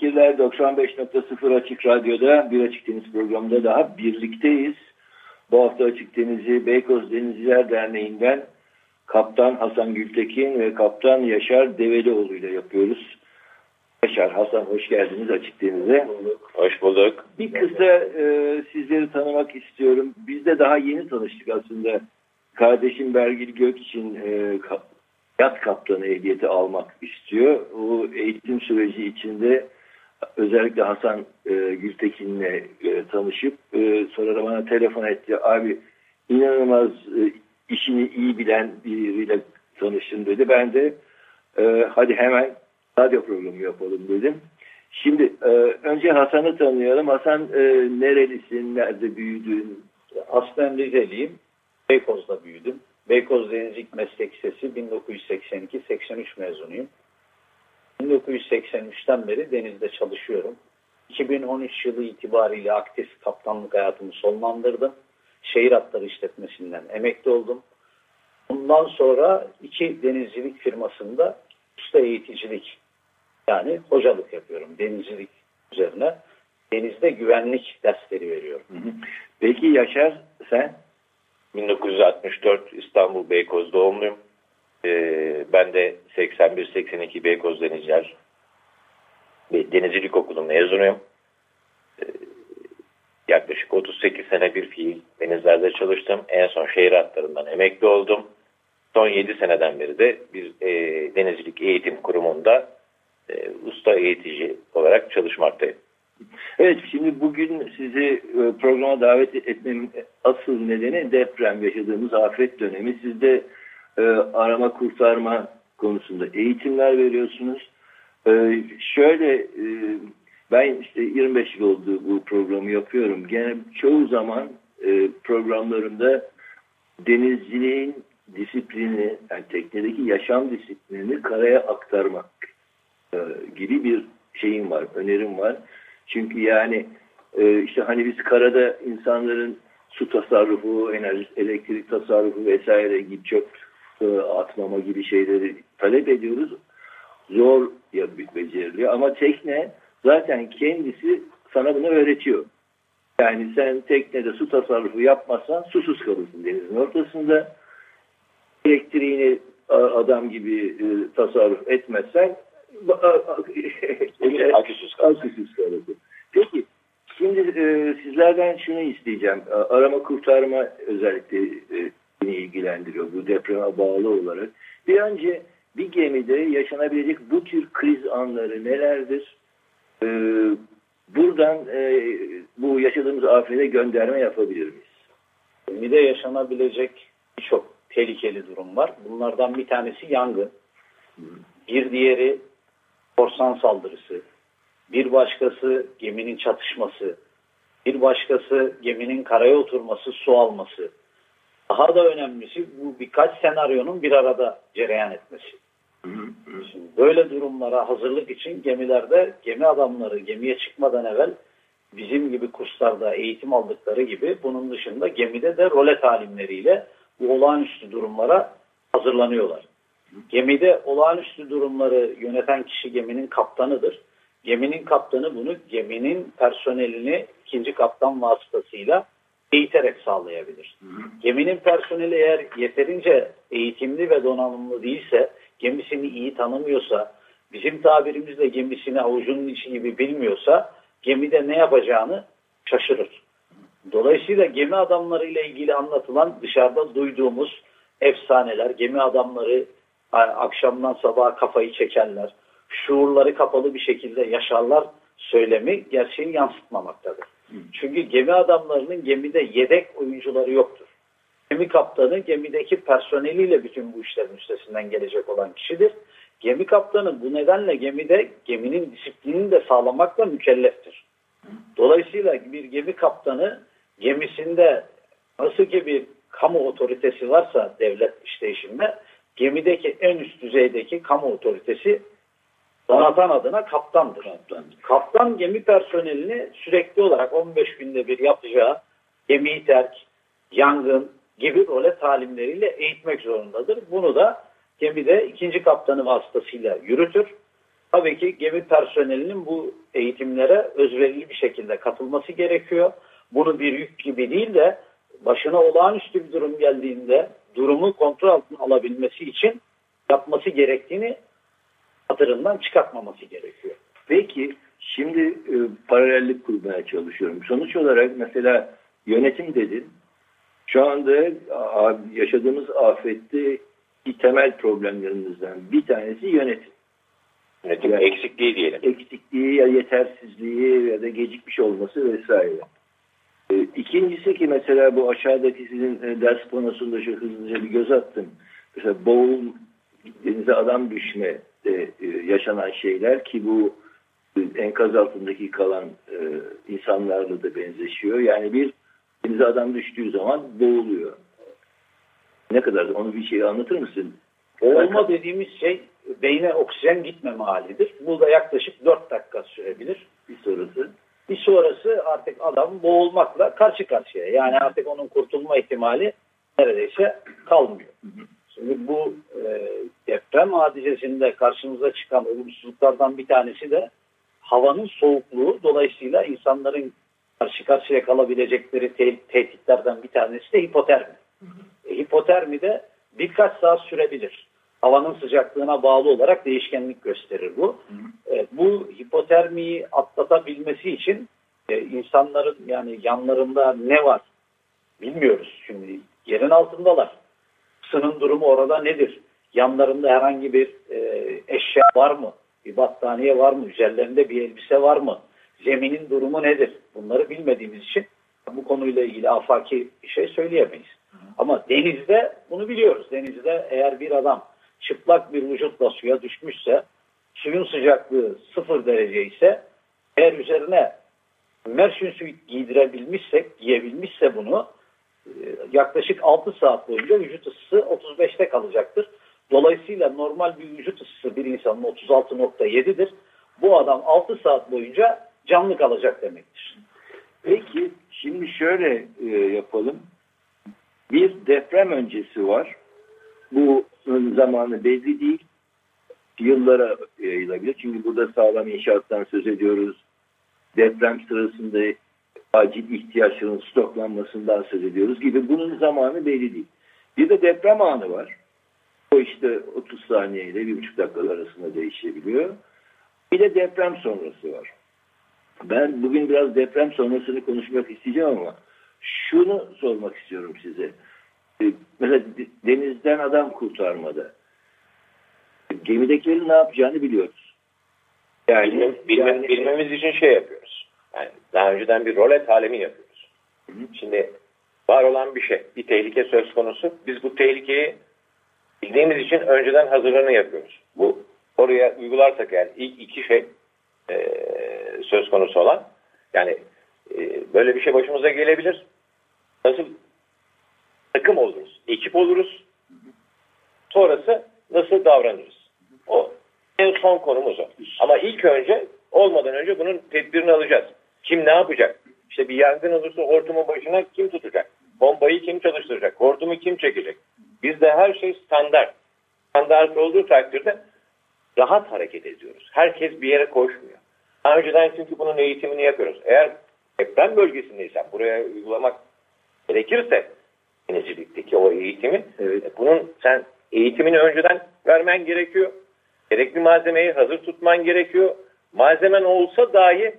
Fikirler. 95.0 Açık Radyo'da bir Açık Deniz programında daha birlikteyiz. Bu hafta Açık Deniz'i Beykoz Denizciler Derneği'nden Kaptan Hasan Gültekin ve Kaptan Yaşar Develioğlu ile yapıyoruz. Yaşar, Hasan hoş geldiniz Açık Deniz'e. Hoş bulduk. Bir kısa e, sizleri tanımak istiyorum. Biz de daha yeni tanıştık aslında. Kardeşim Bergil Gök için e, yat kaptanı ehliyeti almak istiyor. O eğitim süreci içinde özellikle Hasan e, Gültekin'le e, tanışıp e, sonra da bana telefon etti. Abi inanılmaz e, işini iyi bilen biriyle tanıştım dedi. Ben de e, hadi hemen radyo programı yapalım dedim. Şimdi e, önce Hasan'ı tanıyalım. Hasan e, nerelisin, nerede büyüdün? Aslen Rizeliyim. Beykoz'da büyüdüm. Beykoz Denizcilik Meslek Lisesi 1982-83 mezunuyum. 1983'ten beri denizde çalışıyorum. 2013 yılı itibariyle aktif kaptanlık hayatımı sonlandırdım. Şehir hatları işletmesinden emekli oldum. Bundan sonra iki denizcilik firmasında usta eğiticilik yani hocalık yapıyorum denizcilik üzerine. Denizde güvenlik dersleri veriyorum. Peki Yaşar sen? 1964 İstanbul Beykoz doğumluyum. Ee, ben de 81-82 Beykoz Denizciler Denizcilik Okulu mezunuyum. Ee, yaklaşık 38 sene bir fiil denizlerde çalıştım. En son şehir hatlarından emekli oldum. Son 7 seneden beri de bir e, denizcilik eğitim kurumunda e, usta eğitici olarak çalışmaktayım. Evet şimdi bugün sizi e, programa davet etmemin asıl nedeni deprem yaşadığımız afet dönemi. Siz de e, arama kurtarma konusunda eğitimler veriyorsunuz. E, şöyle e, ben işte 25 yıl oldu bu programı yapıyorum. Gene çoğu zaman e, programlarımda denizciliğin disiplini, yani teknedeki yaşam disiplinini karaya aktarmak e, gibi bir şeyim var, önerim var. Çünkü yani e, işte hani biz karada insanların su tasarrufu, enerji, elektrik tasarrufu vesaire gibi e, atmama gibi şeyleri talep ediyoruz. Zor ya beceriliyor ama tekne zaten kendisi sana bunu öğretiyor. Yani sen teknede su tasarrufu yapmazsan susuz kalırsın denizin ortasında. Elektriğini adam gibi e, tasarruf etmezsen Aküsüz kalırsın. Peki şimdi e, sizlerden şunu isteyeceğim. Arama kurtarma özellikle e, beni ilgilendiriyor bu depreme bağlı olarak. Bir önce bir gemide yaşanabilecek bu tür kriz anları nelerdir? E, buradan e, bu yaşadığımız afete gönderme yapabilir miyiz? Gemide yaşanabilecek birçok tehlikeli durum var. Bunlardan bir tanesi yangın. Bir diğeri korsan saldırısı. Bir başkası geminin çatışması. Bir başkası geminin karaya oturması, su alması. Daha da önemlisi bu birkaç senaryonun bir arada cereyan etmesi. Şimdi böyle durumlara hazırlık için gemilerde gemi adamları gemiye çıkmadan evvel bizim gibi kurslarda eğitim aldıkları gibi bunun dışında gemide de role talimleriyle bu olağanüstü durumlara hazırlanıyorlar. Gemide olağanüstü durumları yöneten kişi geminin kaptanıdır. Geminin kaptanı bunu geminin personelini ikinci kaptan vasıtasıyla eğiterek sağlayabilir. Geminin personeli eğer yeterince eğitimli ve donanımlı değilse, gemisini iyi tanımıyorsa, bizim tabirimizle gemisini avucunun içi gibi bilmiyorsa, gemide ne yapacağını şaşırır. Dolayısıyla gemi adamlarıyla ilgili anlatılan dışarıda duyduğumuz efsaneler, gemi adamları akşamdan sabaha kafayı çekerler, şuurları kapalı bir şekilde yaşarlar söylemi gerçeği yansıtmamaktadır. Çünkü gemi adamlarının gemide yedek oyuncuları yoktur. Gemi kaptanı gemideki personeliyle bütün bu işlerin üstesinden gelecek olan kişidir. gemi kaptanı bu nedenle gemide geminin disiplinini de sağlamakla mükelleftir. Dolayısıyla bir gemi kaptanı gemisinde nasıl ki bir kamu otoritesi varsa devlet işleyişinde gemideki en üst düzeydeki kamu otoritesi donatan adına kaptandır. Kaptan. Kaptan gemi personelini sürekli olarak 15 günde bir yapacağı gemiyi terk, yangın gibi role talimleriyle eğitmek zorundadır. Bunu da gemide ikinci kaptanı vasıtasıyla yürütür. Tabii ki gemi personelinin bu eğitimlere özverili bir şekilde katılması gerekiyor. Bunu bir yük gibi değil de başına olağanüstü bir durum geldiğinde durumu kontrol altına alabilmesi için yapması gerektiğini hatırından çıkartmaması gerekiyor. Peki şimdi e, paralellik kurmaya çalışıyorum. Sonuç olarak mesela yönetim dedin. Şu anda a, yaşadığımız afette bir temel problemlerimizden bir tanesi yönetim. Yönetim yani, eksikliği diyelim. Eksikliği ya yetersizliği ya da gecikmiş olması vesaire. E, ikincisi ki mesela bu aşağıdaki sizin e, ders panosunda şu hızlıca bir göz attım. Mesela boğul, denize adam düşme e, yaşanan şeyler ki bu e, enkaz altındaki kalan e, insanlarla da benzeşiyor. Yani bir denize adam düştüğü zaman boğuluyor. Ne kadar onu bir şey anlatır mısın? Boğulma dediğimiz şey beyne oksijen gitmeme halidir. Bu da yaklaşık 4 dakika sürebilir. Bir sonrası? Bir sonrası artık adam boğulmakla karşı karşıya. Yani artık onun kurtulma ihtimali neredeyse kalmıyor. Şimdi bu e, deprem hadisesinde karşımıza çıkan olumsuzluklardan bir tanesi de havanın soğukluğu. Dolayısıyla insanların karşı karşıya kalabilecekleri te tehditlerden bir tanesi de hipotermi. E, hipotermi de birkaç saat sürebilir. Havanın sıcaklığına bağlı olarak değişkenlik gösterir bu. E, bu hipotermiyi atlatabilmesi için e, insanların yani yanlarında ne var bilmiyoruz. Şimdi yerin altındalar. Sının durumu orada nedir? Yanlarında herhangi bir e, eşya var mı? Bir battaniye var mı? Üzerlerinde bir elbise var mı? Zeminin durumu nedir? Bunları bilmediğimiz için bu konuyla ilgili afaki bir şey söyleyemeyiz. Ama denizde bunu biliyoruz. Denizde eğer bir adam çıplak bir vücutla suya düşmüşse suyun sıcaklığı sıfır derece ise eğer üzerine merşin suyu giydirebilmişsek, giyebilmişse bunu yaklaşık 6 saat boyunca vücut ısısı 35'te kalacaktır. Dolayısıyla normal bir vücut ısısı bir insanın 36.7'dir. Bu adam 6 saat boyunca canlı kalacak demektir. Peki şimdi şöyle e, yapalım. Bir deprem öncesi var. Bu zamanı belli değil. Yıllara yayılabilir. Çünkü burada sağlam inşaattan söz ediyoruz. Deprem sırasında acil ihtiyaçların stoklanmasından söz ediyoruz gibi bunun zamanı belli değil. Bir de deprem anı var. O işte 30 saniye ile 1,5 dakika arasında değişebiliyor. Bir de deprem sonrası var. Ben bugün biraz deprem sonrasını konuşmak isteyeceğim ama şunu sormak istiyorum size. Ee, mesela denizden adam kurtarmada gemidekilerin ne yapacağını biliyoruz. Yani, Bilmem, bilme, yani, bilmemiz için şey yapıyoruz. Yani daha önceden bir rolet alemi yapıyoruz. Hı. Şimdi var olan bir şey, bir tehlike söz konusu. Biz bu tehlikeyi bildiğimiz için önceden hazırlığını yapıyoruz. Bu oraya uygularsak yani ilk iki şey e, söz konusu olan yani e, böyle bir şey başımıza gelebilir. Nasıl takım oluruz, ekip oluruz. Sonrası nasıl davranırız? O en son konumuz o. Ama ilk önce olmadan önce bunun tedbirini alacağız. Kim ne yapacak? İşte bir yangın olursa hortumun başına kim tutacak? Bombayı kim çalıştıracak? Hortumu kim çekecek? Bizde her şey standart. Standart olduğu takdirde rahat hareket ediyoruz. Herkes bir yere koşmuyor. Daha önceden çünkü bunun eğitimini yapıyoruz. Eğer deprem bölgesindeysen buraya uygulamak gerekirse denizcilikteki o eğitimi evet. E, bunun sen eğitimini önceden vermen gerekiyor. Gerekli malzemeyi hazır tutman gerekiyor. Malzemen olsa dahi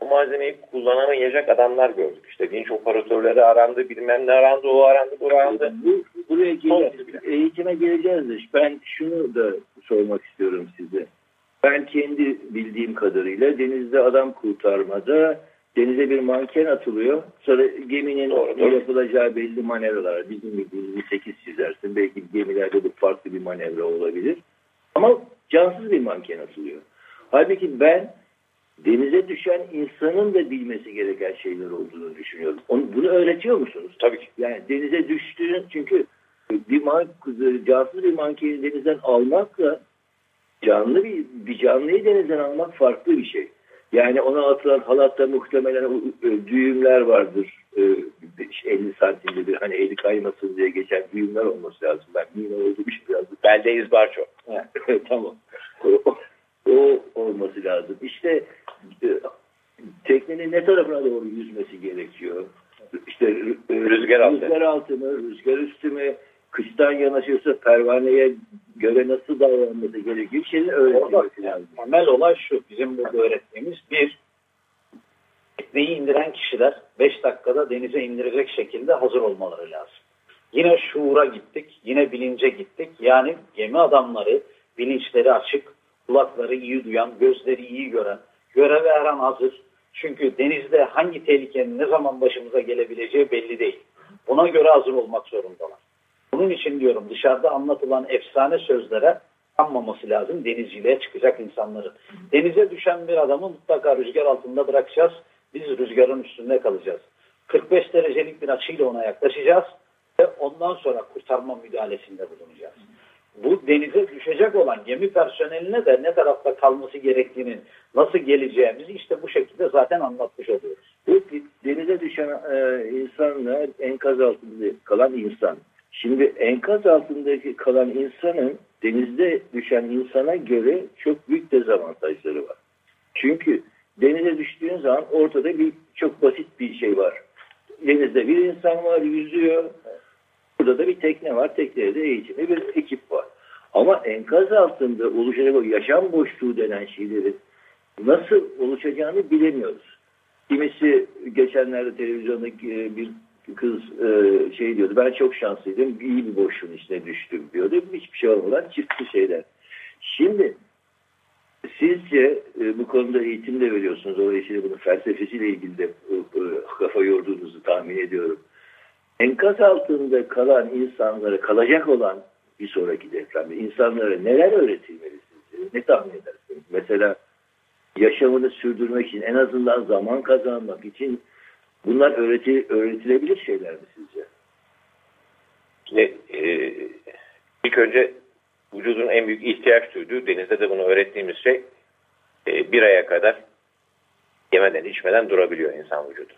o malzemeyi kullanamayacak adamlar gördük. İşte vinç operatörleri arandı, bilmem ne arandı, o arandı, bu arandı. Bu, buraya geleceğiz. Eğitime geleceğiz. Ben şunu da sormak istiyorum size. Ben kendi bildiğim kadarıyla denizde adam kurtarmada denize bir manken atılıyor. Sonra geminin Doğru, yapılacağı belli manevralar. Bizim bildiğimiz 8 çizersin. Belki gemilerde bu farklı bir manevra olabilir. Ama cansız bir manken asılıyor. Halbuki ben denize düşen insanın da bilmesi gereken şeyler olduğunu düşünüyorum. Onu, bunu öğretiyor musunuz? Tabii ki. Yani denize düştüğün çünkü bir man, cansız bir mankeni denizden almakla canlı bir, bir canlıyı denizden almak farklı bir şey. Yani ona atılan halatta muhtemelen düğümler vardır. 50 santimde bir hani eli kaymasın diye geçen düğümler olması lazım. Ben mimar olduğum için biraz. Belde izbar çok. tamam. O, olması lazım. İşte teknenin ne tarafına doğru yüzmesi gerekiyor? İşte rüzgar altı. Rüzgar altı mı, rüzgar üstü mü, kıştan yanaşıyorsa pervaneye göre nasıl davranması gerekiyor? Şeyin öğretilmesi lazım. Temel olay şu. Bizim burada öğrettiğimiz bir tekneyi indiren kişiler 5 dakikada denize indirecek şekilde hazır olmaları lazım. Yine şuura gittik, yine bilince gittik. Yani gemi adamları bilinçleri açık, kulakları iyi duyan, gözleri iyi gören, göreve her hazır. Çünkü denizde hangi tehlikenin ne zaman başımıza gelebileceği belli değil. Buna göre hazır olmak zorundalar. Bunun için diyorum dışarıda anlatılan efsane sözlere kanmaması lazım denizciliğe çıkacak insanların. Denize düşen bir adamı mutlaka rüzgar altında bırakacağız. Biz rüzgarın üstünde kalacağız. 45 derecelik bir açıyla ona yaklaşacağız ve ondan sonra kurtarma müdahalesinde bulunacağız. Bu denize düşecek olan gemi personeline de ne tarafta kalması gerektiğini, nasıl geleceğimizi işte bu şekilde zaten anlatmış oluyoruz. Peki denize düşen e, insanlar enkaz altında kalan insan. Şimdi enkaz altındaki kalan insanın denizde düşen insana göre çok büyük dezavantajları var. Çünkü denize düştüğün zaman ortada bir çok basit bir şey var. Denizde bir insan var, yüzüyor. Burada da bir tekne var. Teknede de eğitimli bir ekip var. Ama enkaz altında oluşacak o yaşam boşluğu denen şeyleri nasıl oluşacağını bilemiyoruz. Kimisi geçenlerde televizyonda bir kız şey diyordu. Ben çok şanslıydım. iyi bir boşluğun içine düştüm diyordu. Hiçbir şey olmadan çıktı şeyler. Şimdi Sizce e, bu konuda eğitim de veriyorsunuz. Dolayısıyla bunun felsefesiyle ilgili de e, e, kafa yorduğunuzu tahmin ediyorum. Enkaz altında kalan insanlara, kalacak olan bir sonraki depremde insanlara neler öğretilmeli sizce? Ne tahmin edersiniz? Mesela yaşamını sürdürmek için, en azından zaman kazanmak için bunlar öğreti, öğretilebilir şeyler mi sizce? Şimdi e, ilk önce vücudun en büyük ihtiyaç duyduğu denizde de bunu öğrettiğimiz şey e, bir aya kadar yemeden içmeden durabiliyor insan vücudu.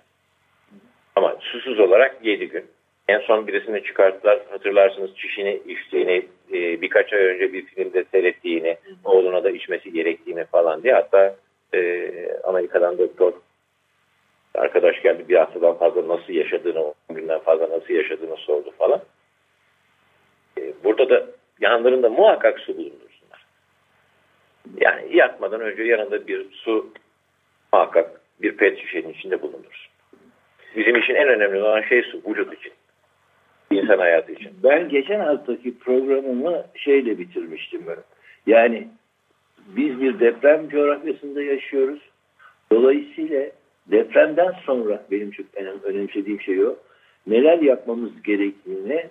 Ama susuz olarak 7 gün. En son birisini çıkarttılar. Hatırlarsınız çişini içtiğini, e, birkaç ay önce bir filmde seyrettiğini, oğluna da içmesi gerektiğini falan diye. Hatta e, Amerika'dan doktor arkadaş geldi bir haftadan fazla nasıl yaşadığını, 10 günden fazla nasıl yaşadığını sordu falan. E, burada da yanlarında muhakkak su bulundursunlar. Yani yatmadan önce yanında bir su muhakkak bir pet şişenin içinde bulundursun. Bizim için en önemli olan şey su, vücut için. İnsan hayatı için. Ben geçen haftaki programımı şeyle bitirmiştim ben. Yani biz bir deprem coğrafyasında yaşıyoruz. Dolayısıyla depremden sonra benim çok önemsediğim şey o. Neler yapmamız gerektiğini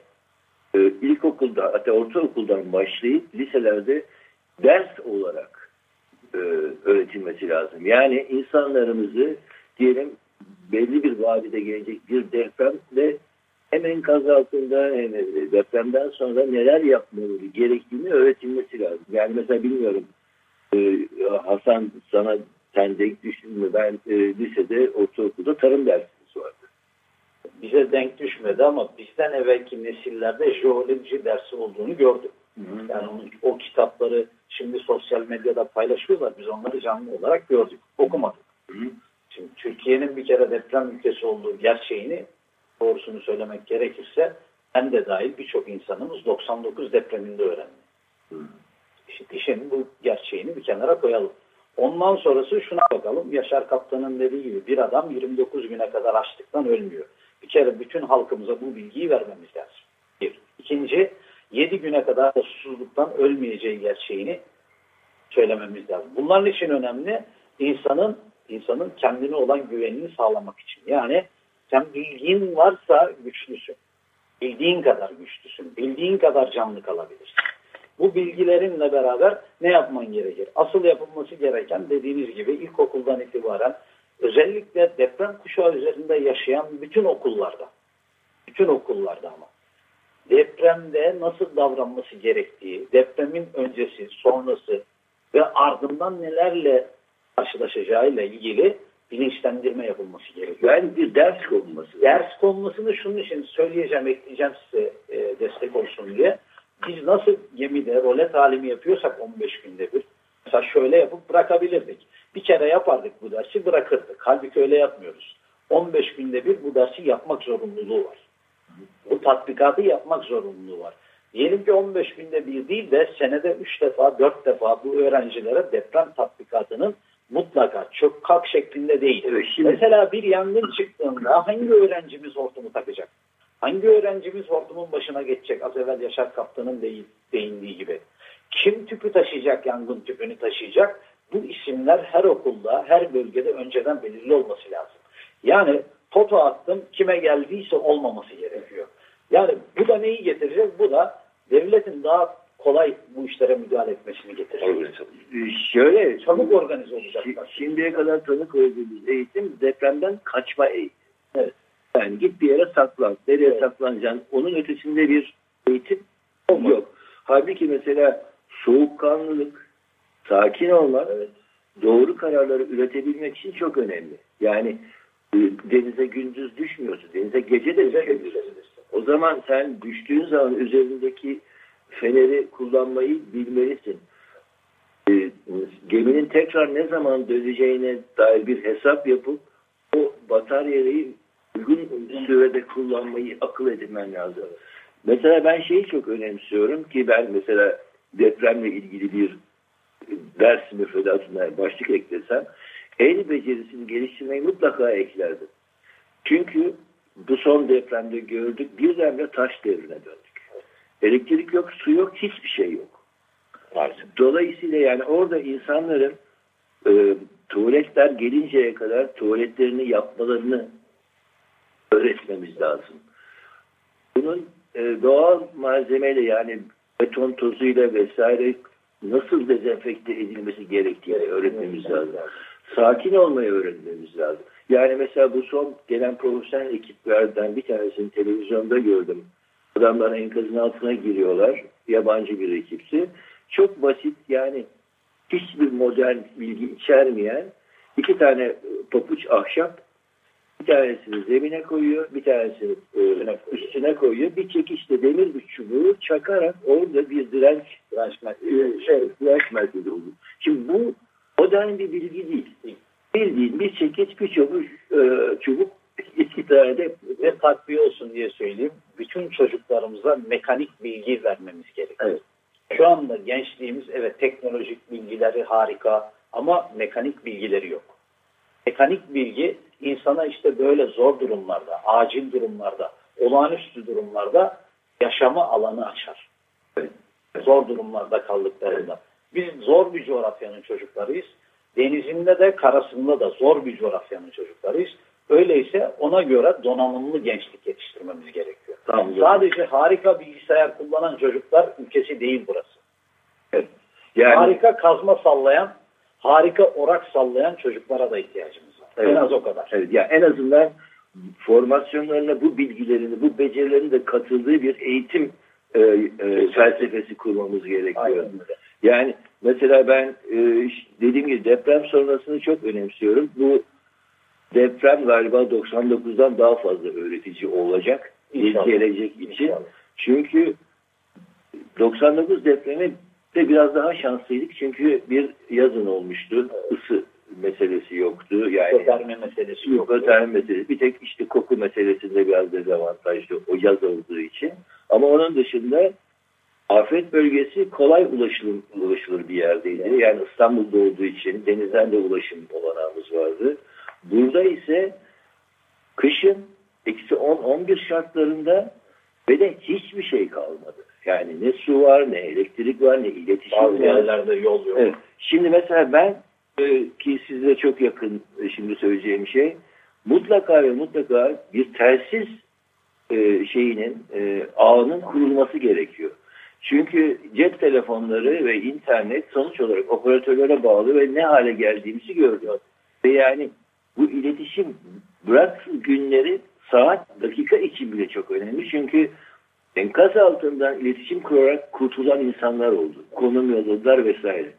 e, ilkokulda hatta ortaokuldan başlayıp liselerde ders olarak e, öğretilmesi lazım. Yani insanlarımızı diyelim belli bir vadide gelecek bir depremle hem enkaz altında hem depremden sonra neler yapmaları gerektiğini öğretilmesi lazım. Yani mesela bilmiyorum e, Hasan sana düştün mü? Ben e, lisede ortaokulda tarım dersimiz vardı bize denk düşmedi ama bizden evvelki nesillerde jeoloji dersi olduğunu. Hı hı. Yani onun, o kitapları şimdi sosyal medyada paylaşıyorlar. Biz onları canlı olarak gördük. Okumadık. Hı hı. Şimdi Türkiye'nin bir kere deprem ülkesi olduğu gerçeğini doğrusunu söylemek gerekirse ben de dahil birçok insanımız 99 depreminde öğrendi. Hı. İşte işin bu gerçeğini bir kenara koyalım. Ondan sonrası şuna bakalım. Yaşar Kaptan'ın dediği gibi bir adam 29 güne kadar açlıktan ölmüyor. Bir kere bütün halkımıza bu bilgiyi vermemiz lazım. Bir. İkinci, 7 güne kadar susuzluktan ölmeyeceği gerçeğini söylememiz lazım. Bunların için önemli insanın insanın kendine olan güvenini sağlamak için. Yani sen bilgin varsa güçlüsün. Bildiğin kadar güçlüsün. Bildiğin kadar canlı kalabilirsin. Bu bilgilerinle beraber ne yapman gerekir? Asıl yapılması gereken dediğiniz gibi ilkokuldan itibaren özellikle deprem kuşağı üzerinde yaşayan bütün okullarda, bütün okullarda ama depremde nasıl davranması gerektiği, depremin öncesi, sonrası ve ardından nelerle karşılaşacağıyla ilgili bilinçlendirme yapılması gerekiyor. Yani bir ders konulması. Ders konmasını şunun için söyleyeceğim, ekleyeceğim size e, destek olsun diye. Biz nasıl gemide rolet halimi yapıyorsak 15 günde bir, mesela şöyle yapıp bırakabilirdik. Bir kere yapardık bu dersi bırakırdık. Halbuki öyle yapmıyoruz. 15 günde bir bu dersi yapmak zorunluluğu var. Bu tatbikatı yapmak zorunluluğu var. Diyelim ki 15 günde bir değil de senede 3 defa 4 defa bu öğrencilere deprem tatbikatının mutlaka çok kalk şeklinde değil. Evet, şimdi- Mesela bir yangın çıktığında hangi öğrencimiz hortumu takacak? Hangi öğrencimiz hortumun başına geçecek? Az evvel Yaşar Kaptan'ın değindiği gibi. Kim tüpü taşıyacak, yangın tüpünü taşıyacak? Bu isimler her okulda, her bölgede önceden belirli olması lazım. Yani foto attım, kime geldiyse olmaması gerekiyor. Yani bu da neyi getirecek? Bu da devletin daha kolay bu işlere müdahale etmesini getirecek. Ee, Şöyle, Çabuk organize olacaklar. şimdiye kadar tanık olduğumuz eğitim depremden kaçma eğitim. Evet. Yani git bir yere saklan. Nereye Evet. saklanacaksın? Onun ötesinde bir eğitim yok. Halbuki mesela soğukkanlılık, sakin olmak, doğru kararları üretebilmek için çok önemli. Yani e, denize gündüz düşmüyorsun. Denize gece de düşebilirsin. O zaman sen düştüğün zaman üzerindeki feneri kullanmayı bilmelisin. E, geminin tekrar ne zaman döneceğine dair bir hesap yapıp o bataryayı uygun sürede kullanmayı akıl edinmen lazım. Mesela ben şeyi çok önemsiyorum ki ben mesela depremle ilgili bir ders müfredatına başlık eklesem el becerisini geliştirmeyi mutlaka eklerdim. Çünkü bu son depremde gördük birdenbire taş devrine döndük. Elektrik yok, su yok, hiçbir şey yok. Maalesef. Dolayısıyla yani orada insanların e, tuvaletler gelinceye kadar tuvaletlerini yapmalarını öğretmemiz lazım. Bunun e, doğal malzemeyle yani beton tozuyla vesaire nasıl dezenfekte edilmesi gerektiğini öğretmemiz lazım. Sakin olmayı öğrenmemiz lazım. Yani mesela bu son gelen profesyonel ekiplerden bir tanesini televizyonda gördüm. Adamlar enkazın altına giriyorlar. Yabancı bir ekipsi. Çok basit yani hiçbir modern bilgi içermeyen iki tane e, papuç ahşap bir tanesini zemine koyuyor, bir tanesini e, üstüne koyuyor. Bir çekişte demir bir çubuğu çakarak orada bir direnç şey, direnç merkezi oldu. Şimdi bu modern bir bilgi değil. Bildiğin bir çekiç, bir çubuk, e, çubuk iki tane de ve takviye olsun diye söyleyeyim. Bütün çocuklarımıza mekanik bilgi vermemiz gerekiyor. Evet. Şu anda gençliğimiz evet teknolojik bilgileri harika ama mekanik bilgileri yok. Mekanik bilgi insana işte böyle zor durumlarda, acil durumlarda, olağanüstü durumlarda yaşama alanı açar. Zor durumlarda kaldıklarında. Biz zor bir coğrafyanın çocuklarıyız. Denizinde de karasında da zor bir coğrafyanın çocuklarıyız. Öyleyse ona göre donanımlı gençlik yetiştirmemiz gerekiyor. Tamam. Sadece harika bilgisayar kullanan çocuklar ülkesi değil burası. yani Harika kazma sallayan, harika orak sallayan çocuklara da ihtiyacımız var. Evet. En az o kadar. Evet, ya en azından formasyonlarına bu bilgilerini, bu becerilerin de katıldığı bir eğitim e, e, felsefesi kurmamız gerekiyor. Aynen. Yani mesela ben e, dediğim gibi deprem sonrasını çok önemsiyorum. Bu deprem galiba 99'dan daha fazla öğretici olacak İnşallah. gelecek için. İnşallah. Çünkü 99 depremi de biraz daha şanslıydık çünkü bir yazın olmuştu. Isı meselesi yoktu. Yani Gösterme meselesi yok. Özel meselesi. Bir tek işte koku meselesinde biraz dezavantajlı o yaz olduğu için. Ama onun dışında afet bölgesi kolay ulaşılır, ulaşılır bir yerdeydi. Yani İstanbul'da olduğu için denizden de ulaşım olanağımız vardı. Burada ise kışın eksi 10-11 şartlarında ve de hiçbir şey kalmadı. Yani ne su var, ne elektrik var, ne iletişim Bazı var. yerlerde yol yok. Evet. Şimdi mesela ben e, ki size çok yakın e, şimdi söyleyeceğim şey mutlaka ve mutlaka bir telsiz e, şeyinin e, ağının kurulması gerekiyor. Çünkü cep telefonları ve internet sonuç olarak operatörlere bağlı ve ne hale geldiğimizi görüyor. Ve yani bu iletişim bırak günleri saat dakika için bile çok önemli. Çünkü enkaz altından iletişim kurarak kurtulan insanlar oldu. Konum yolladılar vesaire.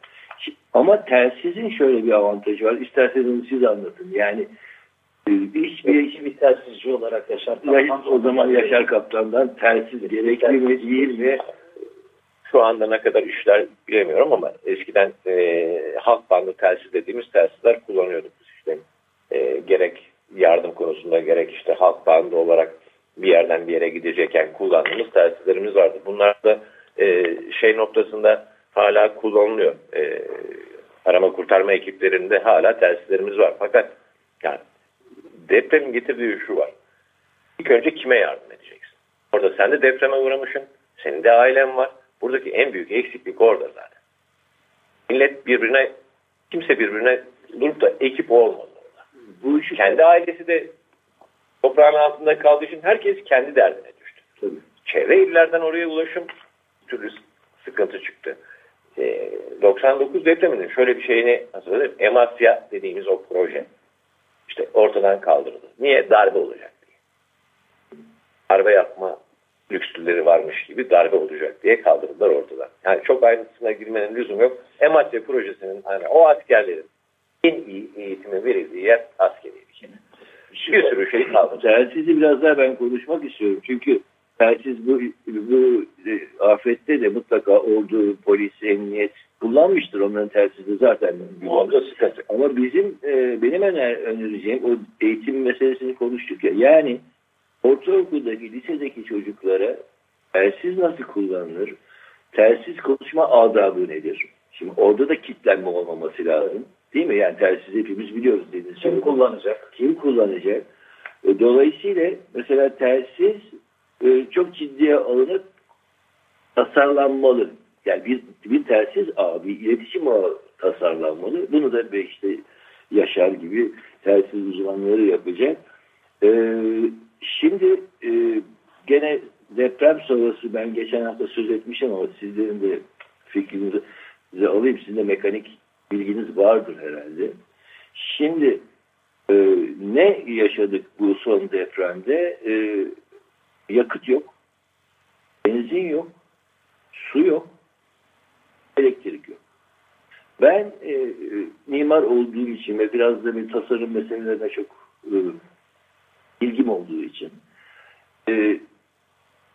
Ama telsizin şöyle bir avantajı var. İsterseniz onu siz anlatın. Yani e, hiçbir işi bir telsizci olarak Yaşar Kaptan. O zaman Yaşar Kaptan'dan telsiz gerekli mi değil mi? Şu anda ne kadar işler bilemiyorum ama eskiden e, halk bandı telsiz dediğimiz telsizler kullanıyorduk. İşte, e, gerek yardım konusunda gerek işte halk bandı olarak bir yerden bir yere gidecekken kullandığımız telsizlerimiz vardı. Bunlar da e, şey noktasında hala kullanılıyor. E, arama kurtarma ekiplerinde hala telsizlerimiz var. Fakat yani depremin getirdiği şu var. İlk önce kime yardım edeceksin? Orada sen de depreme uğramışsın. Senin de ailen var. Buradaki en büyük eksiklik orada zaten. Millet birbirine, kimse birbirine durup da ekip orada. Bu işi kendi ailesi de toprağın altında kaldığı için herkes kendi derdine düştü. Tabii. Çevre illerden oraya ulaşım türlü sıkıntı çıktı. 99 ee, depreminin şöyle bir şeyini hatırladım. Emasya dediğimiz o proje işte ortadan kaldırıldı. Niye? Darbe olacak diye. Darbe yapma lüksleri varmış gibi darbe olacak diye kaldırdılar ortadan. Yani çok ayrıntısına girmenin lüzum yok. Emasya projesinin hani o askerlerin en iyi eğitimi verildiği yer askeriydi. Bir sürü şey kaldı. Telsizi biraz daha ben konuşmak istiyorum. Çünkü telsiz bu, bu e, afette de mutlaka olduğu polis, emniyet kullanmıştır. Onların telsizi zaten. Sıkıntı. Ama bizim e, benim öner, önereceğim o eğitim meselesini konuştuk ya. Yani ortaokuldaki, lisedeki çocuklara telsiz nasıl kullanılır? Telsiz konuşma adabı nedir? Şimdi orada da kitlenme olmaması lazım. Değil mi? Yani telsiz hepimiz biliyoruz dediğiniz Kim kullanacak? Kim kullanacak? E, dolayısıyla mesela telsiz e, çok ciddiye alınıp tasarlanmalı. Yani bir, bir telsiz ağı, bir iletişim ağı tasarlanmalı. Bunu da işte Yaşar gibi telsiz uzmanları yapacak. E, şimdi e, gene deprem sonrası ben geçen hafta söz etmişim ama sizlerin de fikrinizi alayım. Sizin de mekanik bilginiz vardır herhalde. Şimdi e, ne yaşadık bu son depremde? E, yakıt yok, benzin yok, su yok, elektrik yok. Ben e, mimar olduğum için ve biraz da bir tasarım meselelerine çok e, ilgim olduğu için e,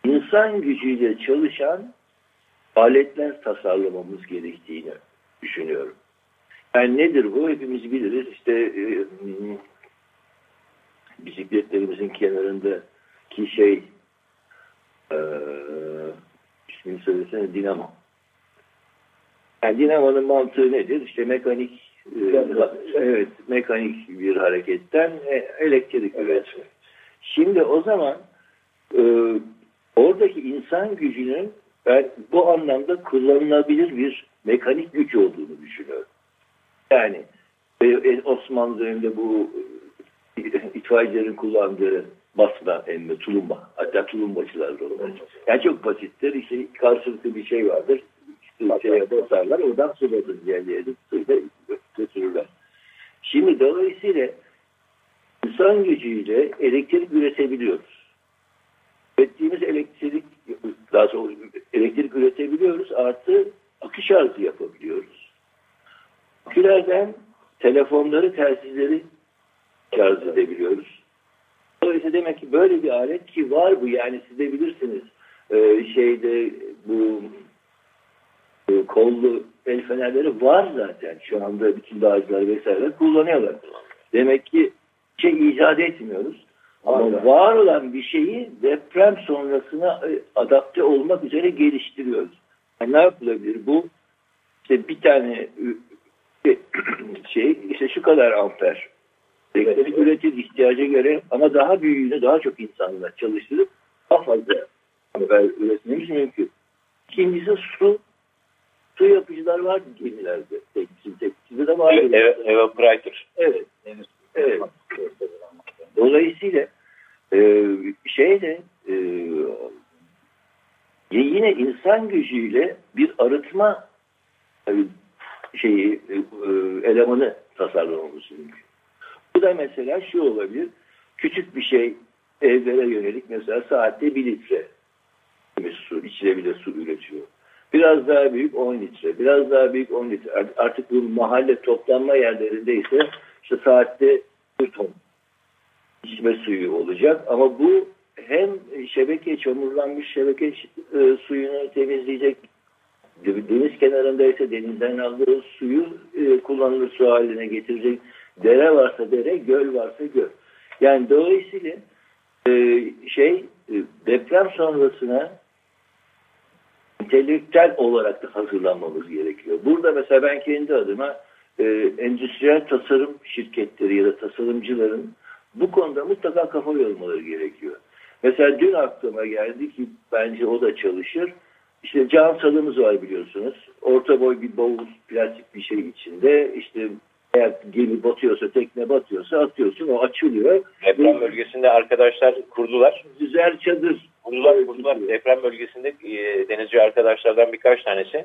insan gücüyle çalışan aletler tasarlamamız gerektiğini düşünüyorum. Yani nedir bu? Hepimiz biliriz. İşte e, bisikletlerimizin kenarındaki şey e, ismini söylesene dinamo. Yani dinamonun mantığı nedir? İşte mekanik e, evet mekanik bir hareketten e, elektrik evet. üretmek. Şimdi o zaman e, oradaki insan gücünün ben bu anlamda kullanılabilir bir mekanik güç olduğunu düşünüyorum. Yani e, Osmanlı döneminde bu e, itfaiyecilerin kullandığı basma emme, tulumba. Hatta tulumbacılar da onlar. Yani çok basittir. İşte karşılıklı bir şey vardır. İşte şeye basarlar. Oradan su basın yerlere suyla götürürler. Şimdi dolayısıyla insan gücüyle elektrik üretebiliyoruz. Ürettiğimiz elektrik daha sonra elektrik üretebiliyoruz. Artı akış arızı yapabiliyoruz. Akülerden telefonları, telsizleri şarj edebiliyoruz. Dolayısıyla demek ki böyle bir alet ki var bu yani siz de bilirsiniz ee, şeyde bu e, kollu el fenerleri var zaten şu anda bütün dağcılar vesaire kullanıyorlar. Demek ki şey icat etmiyoruz. Ama var, var olan bir şeyi deprem sonrasına e, adapte olmak üzere geliştiriyoruz. Yani ne yapılabilir? Bu işte bir tane şey işte şu kadar amper elektrik üretir ihtiyaca göre ama daha büyüğünü daha çok insanla çalıştırıp daha fazla amper üretmemiz mümkün. İkincisi su su yapıcılar var gemilerde. Sizde de var. Evet, evaporator. Evet. Evet. Dolayısıyla e, şeyde e, yine insan gücüyle bir arıtma e, şeyi e, e, elemanı tasarlamamız mümkün. Bu da mesela şu olabilir. Küçük bir şey evlere yönelik mesela saatte bir litre su, içilebilir su üretiyor. Biraz daha büyük 10 litre, biraz daha büyük 10 litre. Artık bu mahalle toplanma yerlerinde ise işte saatte bir ton içme suyu olacak. Ama bu hem şebeke, çamurlanmış şebeke e, suyunu temizleyecek, deniz kenarında ise denizden aldığı suyu e, kullanılır su haline getirecek. Dere varsa dere, göl varsa göl. Yani dolayısıyla e, şey e, deprem sonrasına entelektüel olarak da hazırlanmamız gerekiyor. Burada mesela ben kendi adıma e, endüstriyel tasarım şirketleri ya da tasarımcıların bu konuda mutlaka kafa yormaları gerekiyor. Mesela dün aklıma geldi ki bence o da çalışır. İşte cam salımız var biliyorsunuz. Orta boy bir bavul plastik bir şey içinde. İşte eğer gemi batıyorsa, tekne batıyorsa atıyorsun. O açılıyor. Deprem bölgesinde arkadaşlar kurdular. Güzel çadır. Kurdular, kurdular. Deprem bölgesinde e, denizci arkadaşlardan birkaç tanesi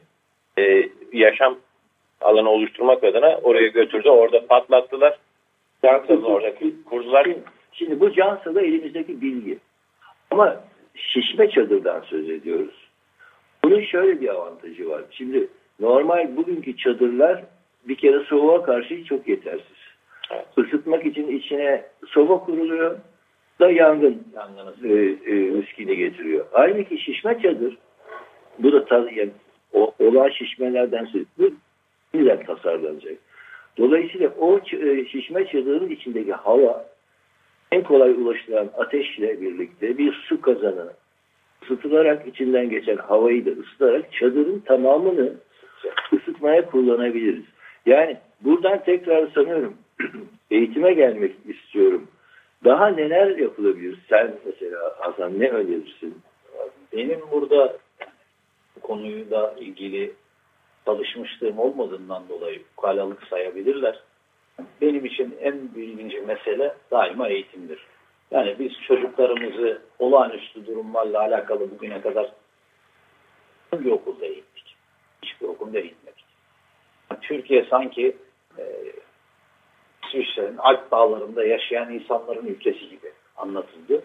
e, yaşam alanı oluşturmak adına oraya götürdü. Orada patlattılar. Cansal'ın orada kurdular. Şimdi bu Cansal'da elimizdeki bilgi. Ama şişme çadırdan söz ediyoruz. Bunun şöyle bir avantajı var. Şimdi normal bugünkü çadırlar bir kere soğuğa karşı çok yetersiz. Evet. Isıtmak için içine soba kuruluyor da yangın e, e, riskini getiriyor. Halbuki şişme çadır bu da tabii yani, o, olan şişmelerden bu tasarlanacak. Dolayısıyla o e, şişme çadırın içindeki hava en kolay ulaşılan ateşle birlikte bir su kazanı ısıtılarak içinden geçen havayı da ısıtarak çadırın tamamını ısıtmaya kullanabiliriz. Yani buradan tekrar sanıyorum eğitime gelmek istiyorum. Daha neler yapılabilir? Sen mesela Hasan ne önerirsin? Benim burada bu konuyla ilgili çalışmışlığım olmadığından dolayı ukalalık sayabilirler. Benim için en birinci mesele daima eğitimdir. Yani biz çocuklarımızı olağanüstü durumlarla alakalı bugüne kadar hangi okulda eğittik? Hiçbir okulda eğitmedik. Türkiye sanki e, İsviçre'nin Alp dağlarında yaşayan insanların ülkesi gibi anlatıldı.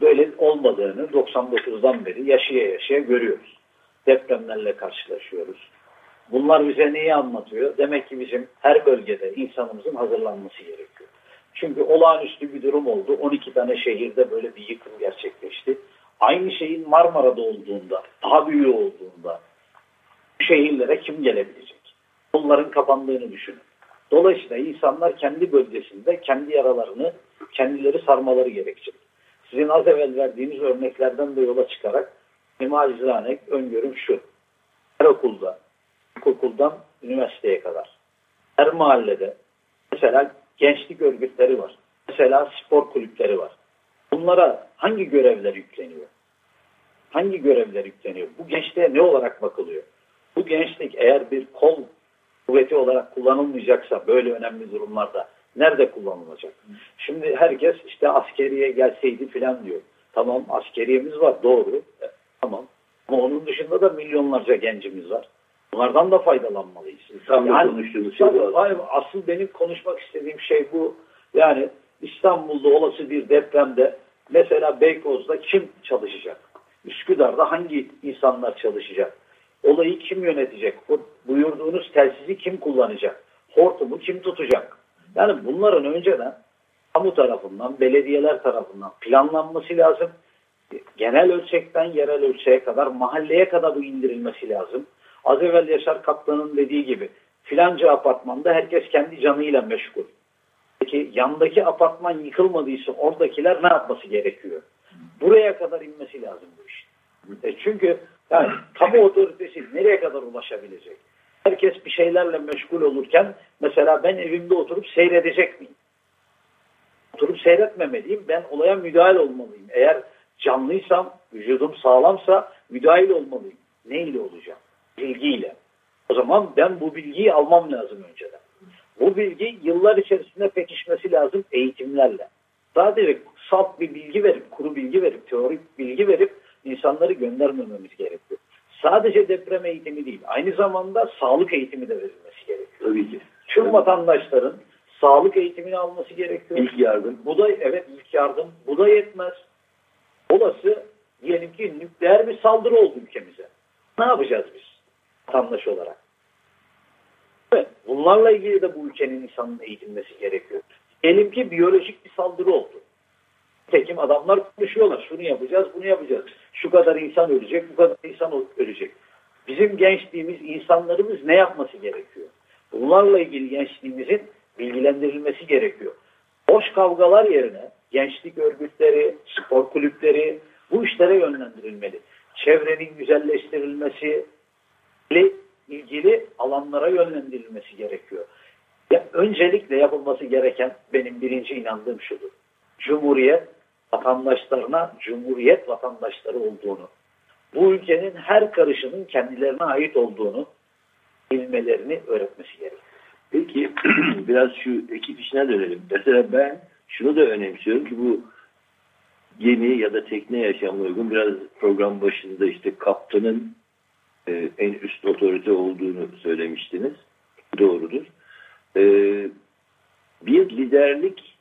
Böyle olmadığını 99'dan beri yaşaya yaşaya görüyoruz. Depremlerle karşılaşıyoruz. Bunlar bize neyi anlatıyor? Demek ki bizim her bölgede insanımızın hazırlanması gerekiyor. Çünkü olağanüstü bir durum oldu. 12 tane şehirde böyle bir yıkım gerçekleşti. Aynı şeyin Marmara'da olduğunda, daha büyüğü olduğunda şehirlere kim gelebilecek? Onların kapandığını düşünün. Dolayısıyla insanlar kendi bölgesinde kendi yaralarını kendileri sarmaları gerekecek. Sizin az evvel verdiğiniz örneklerden de yola çıkarak benim öngörüm şu. Her okulda, ilkokuldan üniversiteye kadar. Her mahallede mesela gençlik örgütleri var. Mesela spor kulüpleri var. Bunlara hangi görevler yükleniyor? Hangi görevler yükleniyor? Bu gençliğe ne olarak bakılıyor? Bu gençlik eğer bir kol kuvveti olarak kullanılmayacaksa böyle önemli durumlarda nerede kullanılacak? Şimdi herkes işte askeriye gelseydi filan diyor. Tamam askeriyemiz var doğru. E, tamam. Ama onun dışında da milyonlarca gencimiz var. Bunlardan da faydalanmalıyız. Tam yani, konuştuğunuz şey Asıl benim konuşmak istediğim şey bu. Yani İstanbul'da olası bir depremde mesela Beykoz'da kim çalışacak? Üsküdar'da hangi insanlar çalışacak? Olayı kim yönetecek? O buyurduğunuz telsizi kim kullanacak? Hortumu kim tutacak? Yani bunların önceden kamu tarafından, belediyeler tarafından planlanması lazım. Genel ölçekten yerel ölçeğe kadar, mahalleye kadar bu indirilmesi lazım. Az evvel Yaşar Kaplan'ın dediği gibi filanca apartmanda herkes kendi canıyla meşgul. Peki yandaki apartman yıkılmadıysa oradakiler ne yapması gerekiyor? Buraya kadar inmesi lazım bu iş. E çünkü yani kamu otoritesi nereye kadar ulaşabilecek? Herkes bir şeylerle meşgul olurken mesela ben evimde oturup seyredecek miyim? Oturup seyretmemeliyim. Ben olaya müdahil olmalıyım. Eğer canlıysam, vücudum sağlamsa müdahil olmalıyım. Ne ile olacağım? Bilgiyle. O zaman ben bu bilgiyi almam lazım önceden. Bu bilgi yıllar içerisinde pekişmesi lazım eğitimlerle. Sadece salt bir bilgi verip, kuru bilgi verip, teorik bilgi verip insanları göndermememiz gerekiyor. Sadece deprem eğitimi değil, aynı zamanda sağlık eğitimi de verilmesi gerekiyor. Tabii ki. Tüm vatandaşların sağlık eğitimini alması gerekiyor. İlk yardım. Bu da evet ilk yardım. Bu da yetmez. Olası diyelim ki nükleer bir saldırı oldu ülkemize. Ne yapacağız biz vatandaş olarak? Evet, bunlarla ilgili de bu ülkenin insanın eğitilmesi gerekiyor. Diyelim ki biyolojik bir saldırı oldu. Tekim adamlar konuşuyorlar. Şunu yapacağız, bunu yapacağız. Şu kadar insan ölecek, bu kadar insan ölecek. Bizim gençliğimiz, insanlarımız ne yapması gerekiyor? Bunlarla ilgili gençliğimizin bilgilendirilmesi gerekiyor. Boş kavgalar yerine gençlik örgütleri, spor kulüpleri bu işlere yönlendirilmeli. Çevrenin güzelleştirilmesi ile ilgili alanlara yönlendirilmesi gerekiyor. Ya öncelikle yapılması gereken benim birinci inandığım şudur. Cumhuriyet vatandaşlarına Cumhuriyet vatandaşları olduğunu, bu ülkenin her karışının kendilerine ait olduğunu bilmelerini öğretmesi gerekiyor. Peki biraz şu ekip işine dönelim. Mesela ben şunu da önemsiyorum ki bu gemi ya da tekne yaşamına uygun biraz program başında işte kaptanın e, en üst otorite olduğunu söylemiştiniz. Doğrudur. E, bir liderlik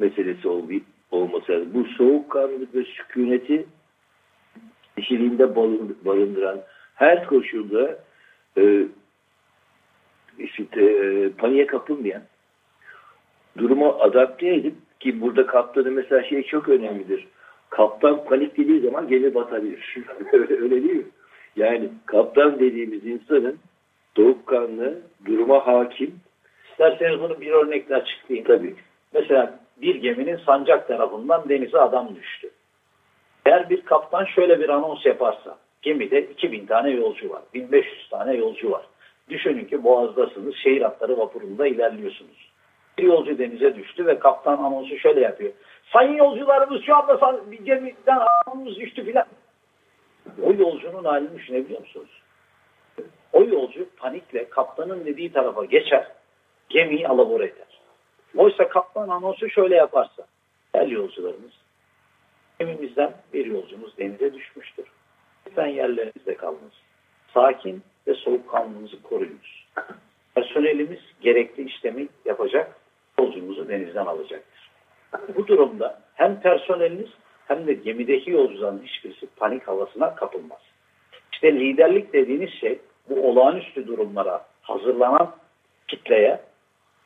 meselesi ol, olması lazım. Bu soğukkanlılık ve sükuneti kişiliğinde barındıran her koşulda e, işte, e, paniğe kapılmayan duruma adapte edip ki burada kaptanın mesela şey çok önemlidir. Kaptan paniklediği zaman gemi batabilir. Öyle değil mi? Yani kaptan dediğimiz insanın soğukkanlı, duruma hakim. İsterseniz bunu bir örnekle açıklayayım. Tabii. Mesela bir geminin sancak tarafından denize adam düştü. Eğer bir kaptan şöyle bir anons yaparsa, gemide 2000 tane yolcu var, 1500 tane yolcu var. Düşünün ki Boğaz'dasınız, şehir hatları vapurunda ilerliyorsunuz. Bir yolcu denize düştü ve kaptan anonsu şöyle yapıyor. Sayın yolcularımız şu anda bir gemiden anonsumuz düştü filan. O yolcunun halini düşünebiliyor musunuz? O yolcu panikle kaptanın dediği tarafa geçer, gemiyi alabora eder. Oysa kaptan anonsu şöyle yaparsa, gel yolcularımız, gemimizden bir yolcumuz denize düşmüştür. Lütfen yerlerinizde kalınız. Sakin ve soğukkanlılığınızı koruyunuz. Personelimiz gerekli işlemi yapacak, yolcumuzu denizden alacaktır. Bu durumda hem personeliniz hem de gemideki yolcuların hiçbirisi panik havasına kapılmaz. İşte liderlik dediğiniz şey bu olağanüstü durumlara hazırlanan kitleye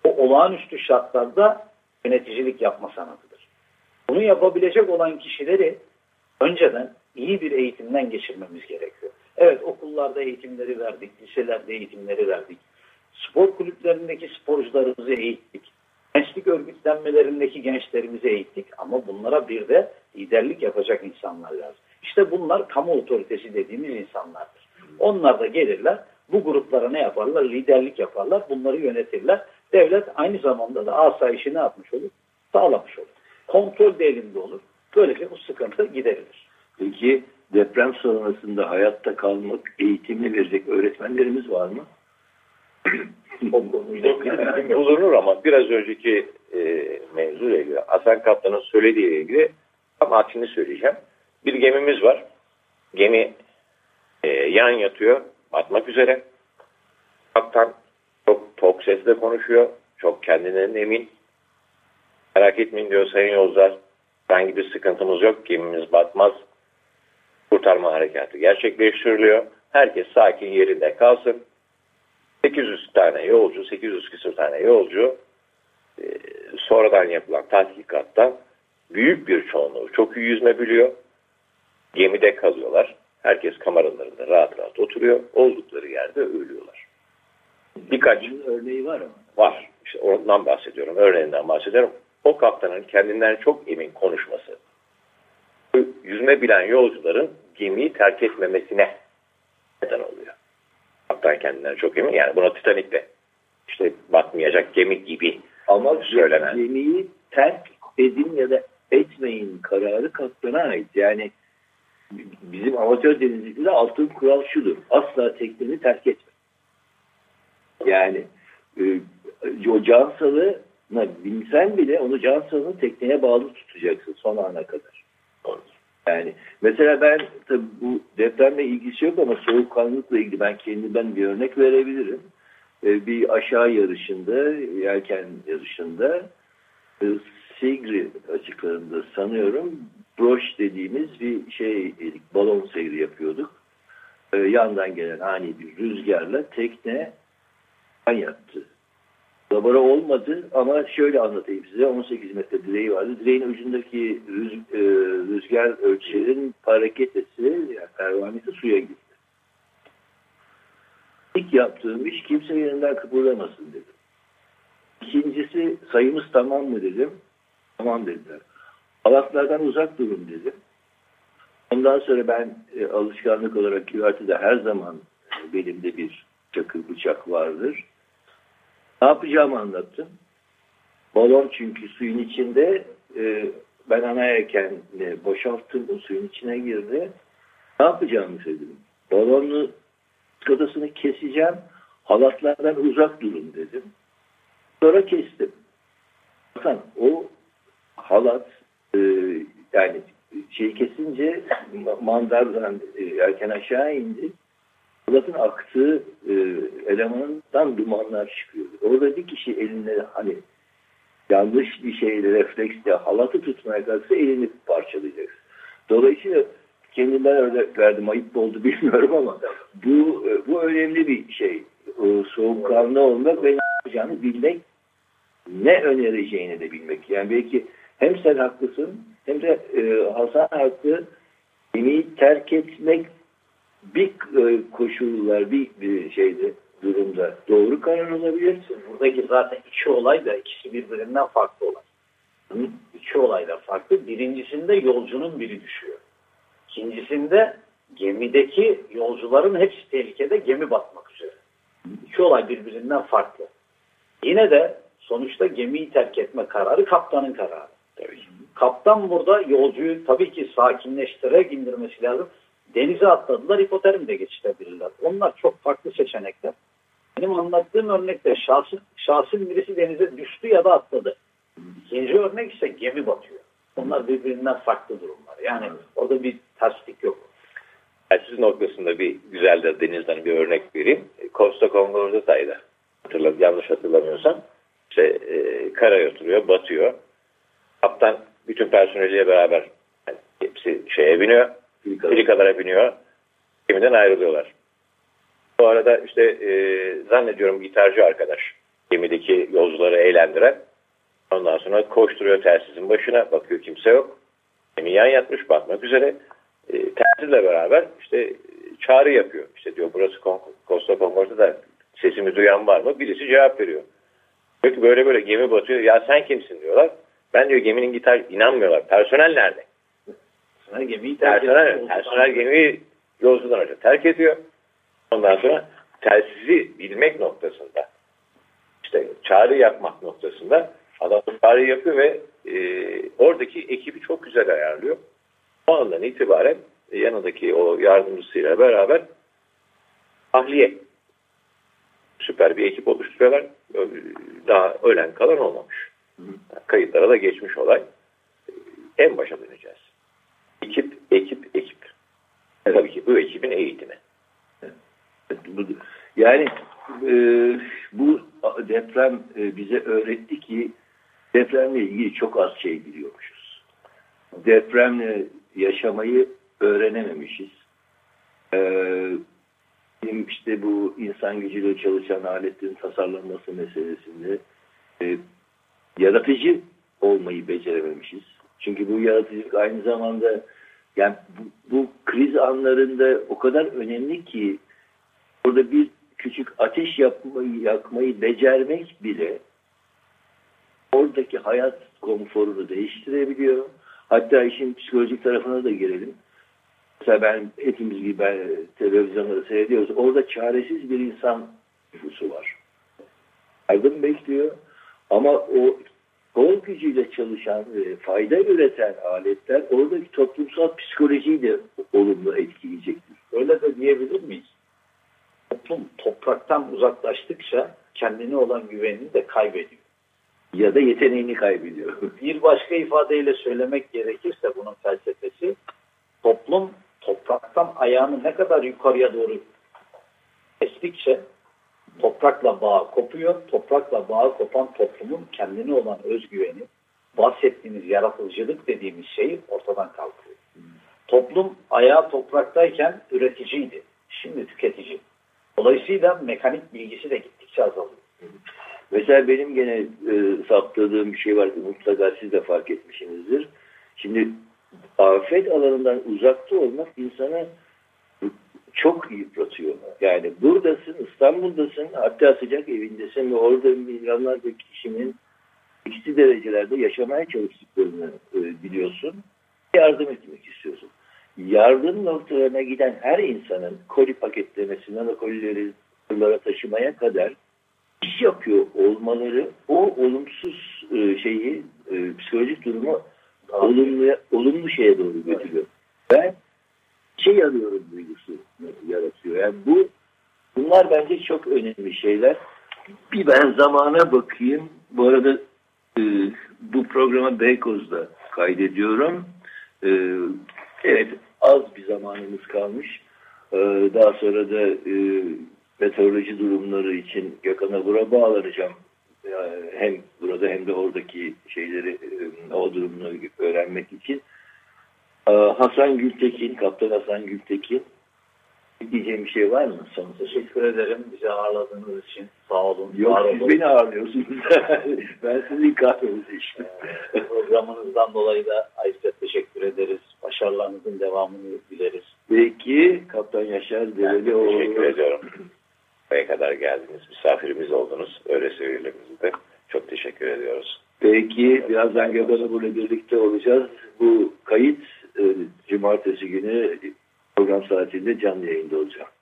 o olağanüstü şartlarda yöneticilik yapma sanatıdır. Bunu yapabilecek olan kişileri önceden iyi bir eğitimden geçirmemiz gerekiyor. Evet okullarda eğitimleri verdik, liselerde eğitimleri verdik. Spor kulüplerindeki sporcularımızı eğittik. Gençlik örgütlenmelerindeki gençlerimizi eğittik ama bunlara bir de liderlik yapacak insanlar lazım. İşte bunlar kamu otoritesi dediğimiz insanlardır. Onlar da gelirler bu gruplara ne yaparlar? Liderlik yaparlar. Bunları yönetirler. Devlet aynı zamanda da asayişi ne yapmış olur? Sağlamış olur. Kontrol de elinde olur. Böylece bu sıkıntı giderilir. Peki deprem sonrasında hayatta kalmak eğitimini verecek öğretmenlerimiz var mı? bulunur ama biraz önceki e, mevzuyla ilgili Hasan Kaptan'ın söylediğiyle ilgili tam aksini söyleyeceğim. Bir gemimiz var. Gemi e, yan yatıyor. Batmak üzere. Kaptan çok tok sesle konuşuyor. Çok kendinden emin. Merak etmeyin diyor sayın yolcular. Herhangi bir sıkıntımız yok. Gemimiz batmaz. Kurtarma harekatı gerçekleştiriliyor. Herkes sakin yerinde kalsın. 800 tane yolcu, 800 küsur tane yolcu e, sonradan yapılan tahkikatta büyük bir çoğunluğu çok iyi yüzme biliyor. Gemide kalıyorlar. Herkes kameralarında rahat rahat oturuyor. Oldukları yerde ölüyorlar. Birkaç örneği var ama. Var. İşte ondan bahsediyorum. Örneğinden bahsediyorum. O kaptanın kendinden çok emin konuşması yüzme bilen yolcuların gemiyi terk etmemesine neden oluyor. Kaptan kendinden çok emin. Yani buna Titanik'te işte batmayacak gemi gibi ama söylenen. gemiyi terk edin ya da etmeyin kararı kaptana ait. Yani bizim amatör denizcilikte altın kural şudur. Asla tekneni terk etme. Yani e, o can salığına binsen bile onu can salığını tekneye bağlı tutacaksın son ana kadar. Yani mesela ben tabii bu depremle ilgisi yok ama soğukkanlılıkla ilgili ben kendimden bir örnek verebilirim. Ee, bir aşağı yarışında, yelken yarışında e, Sigri açıklarında sanıyorum broş dediğimiz bir şey balon seyri yapıyorduk. Ee, yandan gelen ani bir rüzgarla tekne yan yattı. Dabara olmadı ama şöyle anlatayım size. 18 metre direği vardı. Direğin ucundaki rüz, e, rüzgar ölçerin hareketesi, yani pervanesi suya gitti. İlk yaptığım iş kimse yerinden kıpırdamasın dedim. İkincisi sayımız tamam mı dedim. Tamam dediler. Halatlardan uzak durun dedim. Ondan sonra ben e, alışkanlık olarak güvertede her zaman e, belimde bir çakır bıçak vardır. Ne yapacağımı anlattım. Balon çünkü suyun içinde e, ben ana yelkenle boşalttım. O suyun içine girdi. Ne yapacağımı söyledim. Balonun kadasını keseceğim. Halatlardan uzak durun dedim. Sonra kestim. Bakın o halat e, yani şey kesince mandardan e, erken aşağı indi. Halatın aktığı e, elemanından dumanlar çıkıyor. Orada bir kişi eline hani yanlış bir şeyle refleksle halatı tutmaya kalksa elini parçalayacaksın. Dolayısıyla kendimden örnek verdim. Ayıp oldu bilmiyorum ama bu bu önemli bir şey. Soğukkanlı olmak ve ne yapacağını bilmek ne önereceğini de bilmek. Yani belki hem sen haklısın hem de e, Hasan haklı gemiyi terk etmek bir e, koşullar bir, bir şeyde durumda doğru karar olabilirsin. Buradaki zaten iki olay da ikisi birbirinden farklı olay. Hı? İki olay da farklı. Birincisinde yolcunun biri düşüyor. İkincisinde gemideki yolcuların hepsi tehlikede gemi batmak üzere. İki olay birbirinden farklı. Yine de sonuçta gemiyi terk etme kararı kaptanın kararı. Kaptan burada yolcuyu tabii ki sakinleştirerek indirmesi lazım. Denize atladılar, hipotermi de geçirebilirler. Onlar çok farklı seçenekler. Benim anlattığım örnekte şahsın, şahsın birisi denize düştü ya da atladı. İkinci örnek ise gemi batıyor. Onlar birbirinden farklı durumlar. Yani orada bir terslik yok. Telsiz noktasında bir güzel de denizden bir örnek vereyim. Costa Concordata'ydı. Hatırladım, yanlış hatırlamıyorsam. İşte e, karaya oturuyor, batıyor. Kaptan bütün personeliyle beraber yani hepsi şeye biniyor. Filikalara biniyor. Gemiden ayrılıyorlar. Bu arada işte e, zannediyorum gitarcı arkadaş gemideki yolcuları eğlendiren ondan sonra koşturuyor telsizin başına bakıyor kimse yok. Gemi yan yatmış bakmak üzere e, telsizle beraber işte çağrı yapıyor. İşte diyor burası Costa Concorde'da sesimi duyan var mı? Birisi cevap veriyor. Diyor ki böyle böyle gemi batıyor. Ya sen kimsin diyorlar. Ben diyor geminin gitar inanmıyorlar. Personel nerede? Personel gemiyi terk personel, personel gemiyi yolcudan önce terk ediyor. Ondan sonra telsizi bilmek noktasında işte çağrı yapmak noktasında adam çağrı yapıyor ve e, oradaki ekibi çok güzel ayarlıyor. O andan itibaren e, yanındaki o yardımcısıyla beraber tahliye süper bir ekip oluşturuyorlar. Daha ölen kalan olmamış. Kayıtlara da geçmiş olay. En başa döneceğiz. Ekip, ekip, ekip. Evet. Tabii ki bu ekibin eğitimi. Yani e, bu deprem e, bize öğretti ki depremle ilgili çok az şey biliyormuşuz. Depremle yaşamayı öğrenememişiz. Ee, işte bu insan gücüyle çalışan aletlerin tasarlanması meselesinde e, yaratıcı olmayı becerememişiz. Çünkü bu yaratıcılık aynı zamanda yani bu, bu kriz anlarında o kadar önemli ki burada bir küçük ateş yapmayı, yakmayı becermek bile oradaki hayat konforunu değiştirebiliyor. Hatta işin psikolojik tarafına da girelim. Mesela ben hepimiz gibi ben televizyonları seyrediyoruz. Orada çaresiz bir insan nüfusu var. Yardım bekliyor. Ama o kol gücüyle çalışan ve fayda üreten aletler oradaki toplumsal psikolojiyi de olumlu etkileyecektir. Öyle de diyebilir miyiz? Toplum topraktan uzaklaştıkça kendine olan güvenini de kaybediyor. Ya da yeteneğini kaybediyor. Bir başka ifadeyle söylemek gerekirse bunun felsefesi toplum topraktan ayağını ne kadar yukarıya doğru estikçe toprakla bağ kopuyor. Toprakla bağ kopan toplumun kendine olan özgüveni, bahsettiğimiz yaratıcılık dediğimiz şey ortadan kalkıyor. Toplum ayağı topraktayken üreticiydi. Şimdi tüketici. Dolayısıyla mekanik bilgisi de gittikçe azalıyor. Mesela benim gene e, saptadığım bir şey var ki mutlaka siz de fark etmişsinizdir. Şimdi afet alanından uzakta olmak insana çok yıpratıyor. Yani buradasın, İstanbul'dasın, hatta sıcak evindesin ve orada milyonlarca kişinin eksi derecelerde yaşamaya çalıştıklarını e, biliyorsun. Yardım etmek istiyorsun. Yardım noktalarına giden her insanın koli paketlemesinden o kolileri taşımaya kadar iş yapıyor olmaları o olumsuz e, şeyi e, psikolojik durumu olumlu olumlu şeye doğru götürüyor. Ben şey arıyorum duygusu yaratıyor. Yani bu bunlar bence çok önemli şeyler. Bir ben zamana bakayım. Bu arada e, bu programı Beykoz'da kaydediyorum. E, evet az bir zamanımız kalmış. E, daha sonra da e, meteoroloji durumları için Gökhan Abur'a bağlanacağım. Yani hem burada hem de oradaki şeyleri e, o durumunu öğrenmek için. E, Hasan Gültekin, Kaptan Hasan Gültekin diyeceğim bir şey var mı? Son teşekkür ederim bizi ağırladığınız için. Sağ olun. Yok siz olun. beni ağırlıyorsunuz. ben sizin kahvenizi içtim. Programınızdan dolayı da ayrıca teşekkür ederiz. Başarılarınızın devamını dileriz. Peki Kaptan Yaşar Dereli oğlu. Teşekkür ediyorum. Buraya kadar geldiniz. Misafirimiz oldunuz. Öyle söyleyelimizde. Çok teşekkür ediyoruz. Peki birazdan Gökhan'la birlikte olacağız. Bu kayıt e, cumartesi günü program saatinde canlı yayında olacak.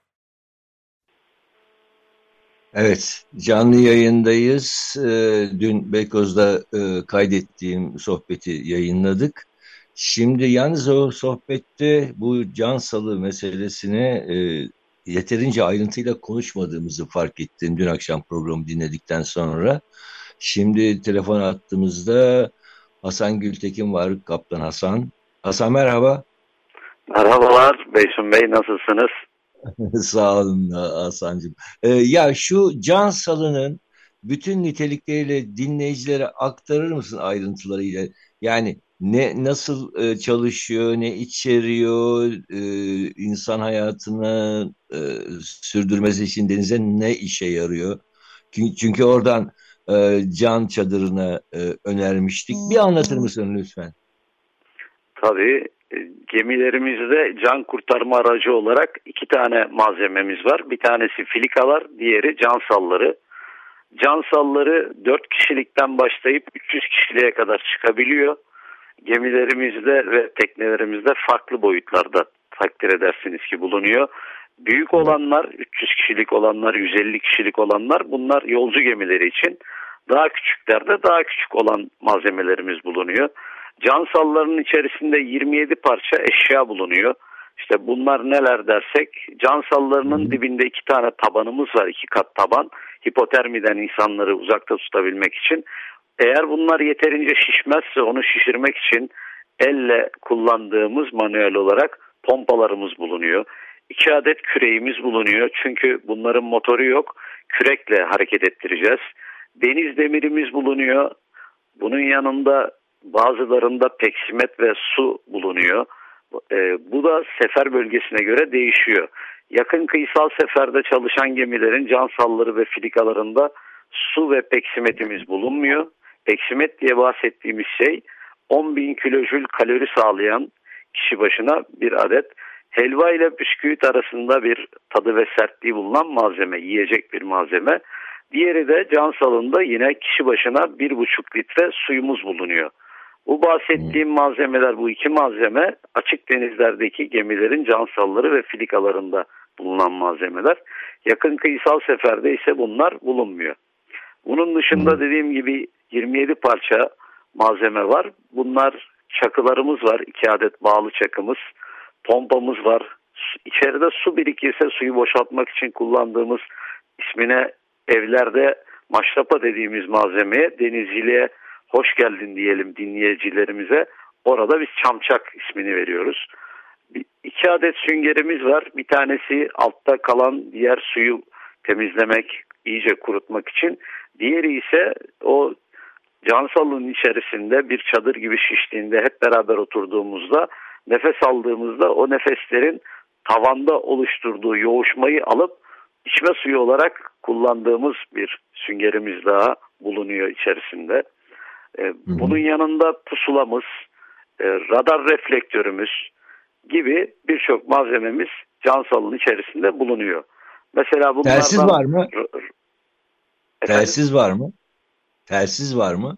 Evet, canlı yayındayız. E, dün Beykoz'da e, kaydettiğim sohbeti yayınladık. Şimdi yalnız o sohbette bu can salı meselesini e, yeterince ayrıntıyla konuşmadığımızı fark ettim dün akşam programı dinledikten sonra. Şimdi telefon attığımızda Hasan Gültekin var, Kaptan Hasan. Hasan merhaba. Merhabalar Beysun Bey nasılsınız? Sağ olun Hasan'cığım. Ee, ya şu can salının bütün nitelikleriyle dinleyicilere aktarır mısın ayrıntılarıyla? Yani ne nasıl e, çalışıyor, ne içeriyor, e, insan hayatını e, sürdürmesi için denize ne işe yarıyor? Çünkü, çünkü oradan e, can çadırına e, önermiştik. Bir anlatır mısın lütfen? Tabii. E, gemilerimizde can kurtarma aracı olarak iki tane malzememiz var. Bir tanesi filikalar, diğeri can salları. Can salları 4 kişilikten başlayıp 300 kişiliğe kadar çıkabiliyor gemilerimizde ve teknelerimizde farklı boyutlarda takdir edersiniz ki bulunuyor. Büyük olanlar 300 kişilik olanlar 150 kişilik olanlar bunlar yolcu gemileri için daha küçüklerde daha küçük olan malzemelerimiz bulunuyor. Can sallarının içerisinde 27 parça eşya bulunuyor. İşte bunlar neler dersek can sallarının dibinde iki tane tabanımız var iki kat taban hipotermiden insanları uzakta tutabilmek için eğer bunlar yeterince şişmezse onu şişirmek için elle kullandığımız manuel olarak pompalarımız bulunuyor. İki adet küreğimiz bulunuyor çünkü bunların motoru yok. Kürekle hareket ettireceğiz. Deniz demirimiz bulunuyor. Bunun yanında bazılarında peksimet ve su bulunuyor. E, bu da sefer bölgesine göre değişiyor. Yakın kıyısal seferde çalışan gemilerin can salları ve filikalarında su ve peksimetimiz bulunmuyor. Eksimet diye bahsettiğimiz şey 10 bin kilojül kalori sağlayan kişi başına bir adet helva ile bisküvit arasında bir tadı ve sertliği bulunan malzeme, yiyecek bir malzeme. Diğeri de can salında yine kişi başına 1,5 litre suyumuz bulunuyor. Bu bahsettiğim hmm. malzemeler, bu iki malzeme açık denizlerdeki gemilerin can salları ve filikalarında bulunan malzemeler. Yakın kıyısal seferde ise bunlar bulunmuyor. Bunun dışında hmm. dediğim gibi 27 parça malzeme var. Bunlar çakılarımız var. 2 adet bağlı çakımız. Pompamız var. İçeride su birikirse suyu boşaltmak için kullandığımız ismine evlerde maşrapa dediğimiz malzemeye denizciliğe hoş geldin diyelim dinleyicilerimize. Orada biz çamçak ismini veriyoruz. iki adet süngerimiz var. Bir tanesi altta kalan diğer suyu temizlemek, iyice kurutmak için. Diğeri ise o Cansal'ın içerisinde bir çadır gibi şiştiğinde hep beraber oturduğumuzda nefes aldığımızda o nefeslerin tavanda oluşturduğu yoğuşmayı alıp içme suyu olarak kullandığımız bir süngerimiz daha bulunuyor içerisinde. Ee, bunun yanında pusulamız, e, radar reflektörümüz gibi birçok malzememiz Cansal'ın içerisinde bulunuyor. Mesela bunlardan... Telsiz var mı? Telsiz var mı? Telsiz var mı?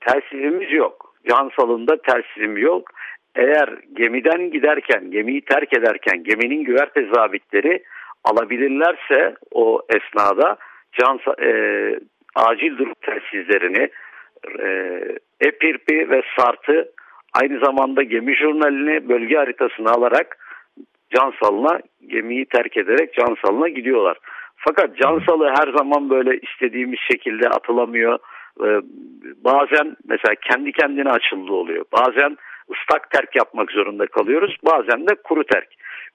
Telsizimiz yok. Can salında telsizim yok. Eğer gemiden giderken, gemiyi terk ederken geminin güverte zabitleri alabilirlerse o esnada can, e, acil durum telsizlerini, e, EPIRP'i ve SART'ı aynı zamanda gemi jurnalini bölge haritasını alarak Cansal'ına gemiyi terk ederek Cansal'ına gidiyorlar. Fakat Cansal'ı her zaman böyle istediğimiz şekilde atılamıyor. Ee, bazen mesela kendi kendine açıldığı oluyor. Bazen ıslak terk yapmak zorunda kalıyoruz. Bazen de kuru terk.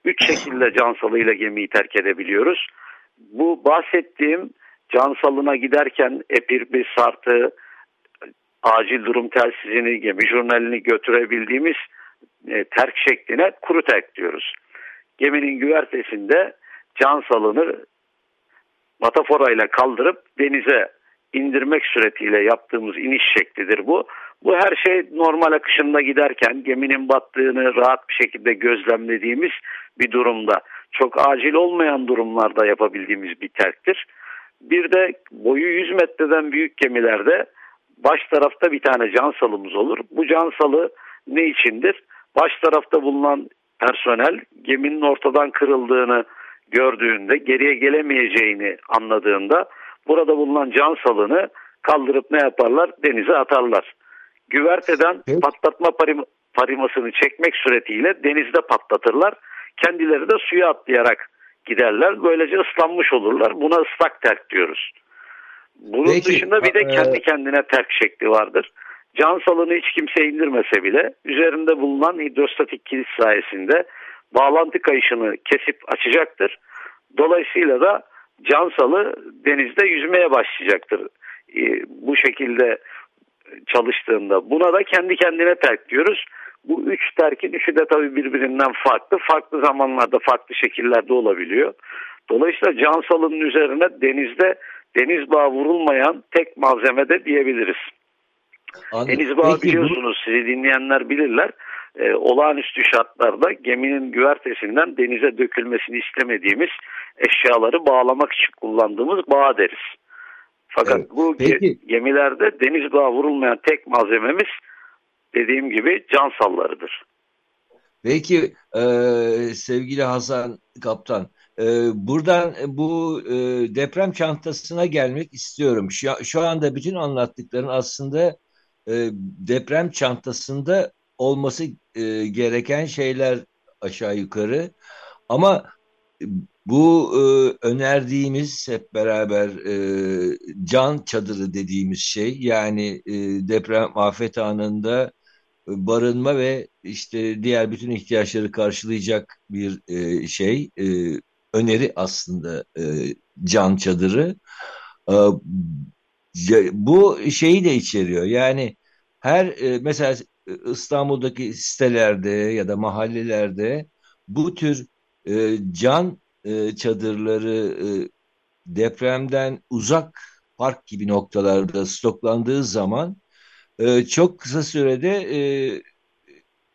Üç şekilde Cansal'ıyla gemiyi terk edebiliyoruz. Bu bahsettiğim Cansal'ına giderken epirbi, sartı, acil durum telsizini, gemi jurnalini götürebildiğimiz e, terk şekline kuru terk diyoruz. Geminin güvertesinde can salını mataforayla kaldırıp denize indirmek suretiyle yaptığımız iniş şeklidir bu. Bu her şey normal akışında giderken geminin battığını rahat bir şekilde gözlemlediğimiz bir durumda. Çok acil olmayan durumlarda yapabildiğimiz bir terktir. Bir de boyu 100 metreden büyük gemilerde baş tarafta bir tane can salımız olur. Bu can salı ne içindir? Baş tarafta bulunan personel geminin ortadan kırıldığını gördüğünde geriye gelemeyeceğini anladığında burada bulunan can salını kaldırıp ne yaparlar? Denize atarlar. Güverteden evet. patlatma parim parimasını çekmek suretiyle denizde patlatırlar. Kendileri de suya atlayarak giderler. Böylece ıslanmış olurlar. Buna ıslak terk diyoruz. Bunun Peki, dışında bir de e, kendi kendine terk şekli vardır. Can salını hiç kimse indirmese bile üzerinde bulunan hidrostatik kilit sayesinde bağlantı kayışını kesip açacaktır. Dolayısıyla da cansalı denizde yüzmeye başlayacaktır. Ee, bu şekilde çalıştığında. Buna da kendi kendine terk diyoruz. Bu üç terkin üçü de tabii birbirinden farklı. Farklı zamanlarda farklı şekillerde olabiliyor. Dolayısıyla cansalının üzerine denizde deniz bağı vurulmayan tek malzeme de diyebiliriz. Anladım. Deniz bağı Peki, biliyorsunuz bu... sizi dinleyenler bilirler e, olağanüstü şartlarda geminin güvertesinden denize dökülmesini istemediğimiz eşyaları bağlamak için kullandığımız bağ deriz. Fakat evet. bu Peki. gemilerde deniz bağı vurulmayan tek malzememiz dediğim gibi can sallarıdır. Peki e, sevgili Hasan Kaptan, e, buradan bu e, deprem çantasına gelmek istiyorum. Şu, şu anda bütün anlattıkların aslında e, deprem çantasında olması e, gereken şeyler aşağı yukarı. Ama bu e, önerdiğimiz hep beraber e, can çadırı dediğimiz şey yani e, deprem afet anında e, barınma ve işte diğer bütün ihtiyaçları karşılayacak bir e, şey e, öneri aslında e, can çadırı. E, bu şeyi de içeriyor yani her e, mesela İstanbul'daki sitelerde ya da mahallelerde bu tür e, can e, çadırları e, depremden uzak park gibi noktalarda stoklandığı zaman e, çok kısa sürede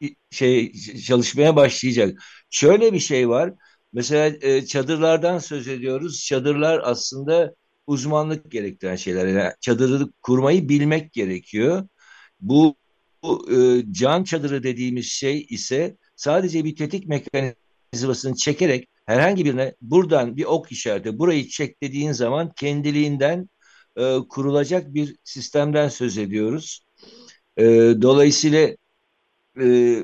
e, şey çalışmaya başlayacak. Şöyle bir şey var. Mesela e, çadırlardan söz ediyoruz. Çadırlar aslında uzmanlık gerektiren şeyler. Yani çadırı kurmayı bilmek gerekiyor. Bu bu e, can çadırı dediğimiz şey ise sadece bir tetik mekanizmasını çekerek herhangi birine buradan bir ok işareti burayı çek dediğin zaman kendiliğinden e, kurulacak bir sistemden söz ediyoruz. E, dolayısıyla e,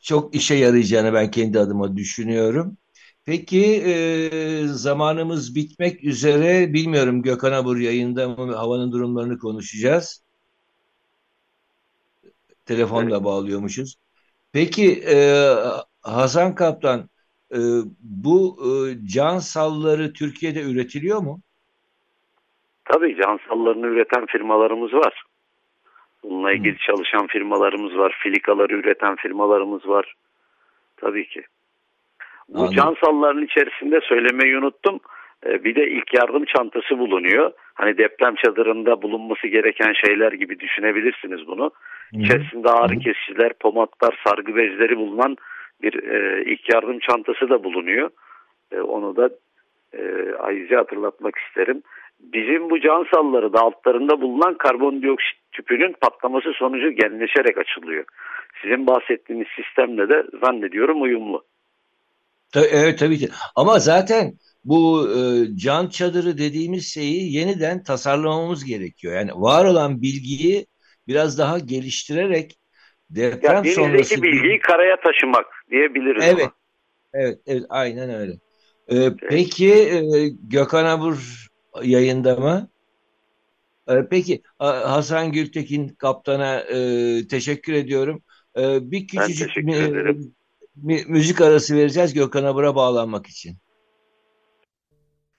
çok işe yarayacağını ben kendi adıma düşünüyorum. Peki e, zamanımız bitmek üzere bilmiyorum Gökhan Abur yayında mı havanın durumlarını konuşacağız. Telefonla evet. bağlıyormuşuz. Peki e, Hasan Kaptan e, bu e, can salları Türkiye'de üretiliyor mu? Tabii can sallarını üreten firmalarımız var. Bununla ilgili çalışan firmalarımız var. Filikaları üreten firmalarımız var. Tabii ki. Bu Anladım. can sallarının içerisinde söylemeyi unuttum. Ee, bir de ilk yardım çantası bulunuyor. Hani deprem çadırında bulunması gereken şeyler gibi düşünebilirsiniz bunu. Hı. İçerisinde ağrı kesiciler, pomatlar, sargı bezleri bulunan bir e, ilk yardım çantası da bulunuyor. E, onu da e, ayrıca hatırlatmak isterim. Bizim bu can salları da altlarında bulunan karbondioksit tüpünün patlaması sonucu genleşerek açılıyor. Sizin bahsettiğiniz sistemle de zannediyorum uyumlu. Evet tabii ki. Ama zaten bu e, can çadırı dediğimiz şeyi yeniden tasarlamamız gerekiyor. Yani var olan bilgiyi biraz daha geliştirerek deprem yani sonrası... bilgiyi karaya taşımak diyebiliriz evet. ama. Evet, evet aynen öyle. Ee, evet. Peki e, Gökhan Abur yayında mı? Ee, peki Hasan Gültekin kaptana e, teşekkür ediyorum. E, bir küçücük mü, müzik arası vereceğiz Gökhan Abur'a bağlanmak için.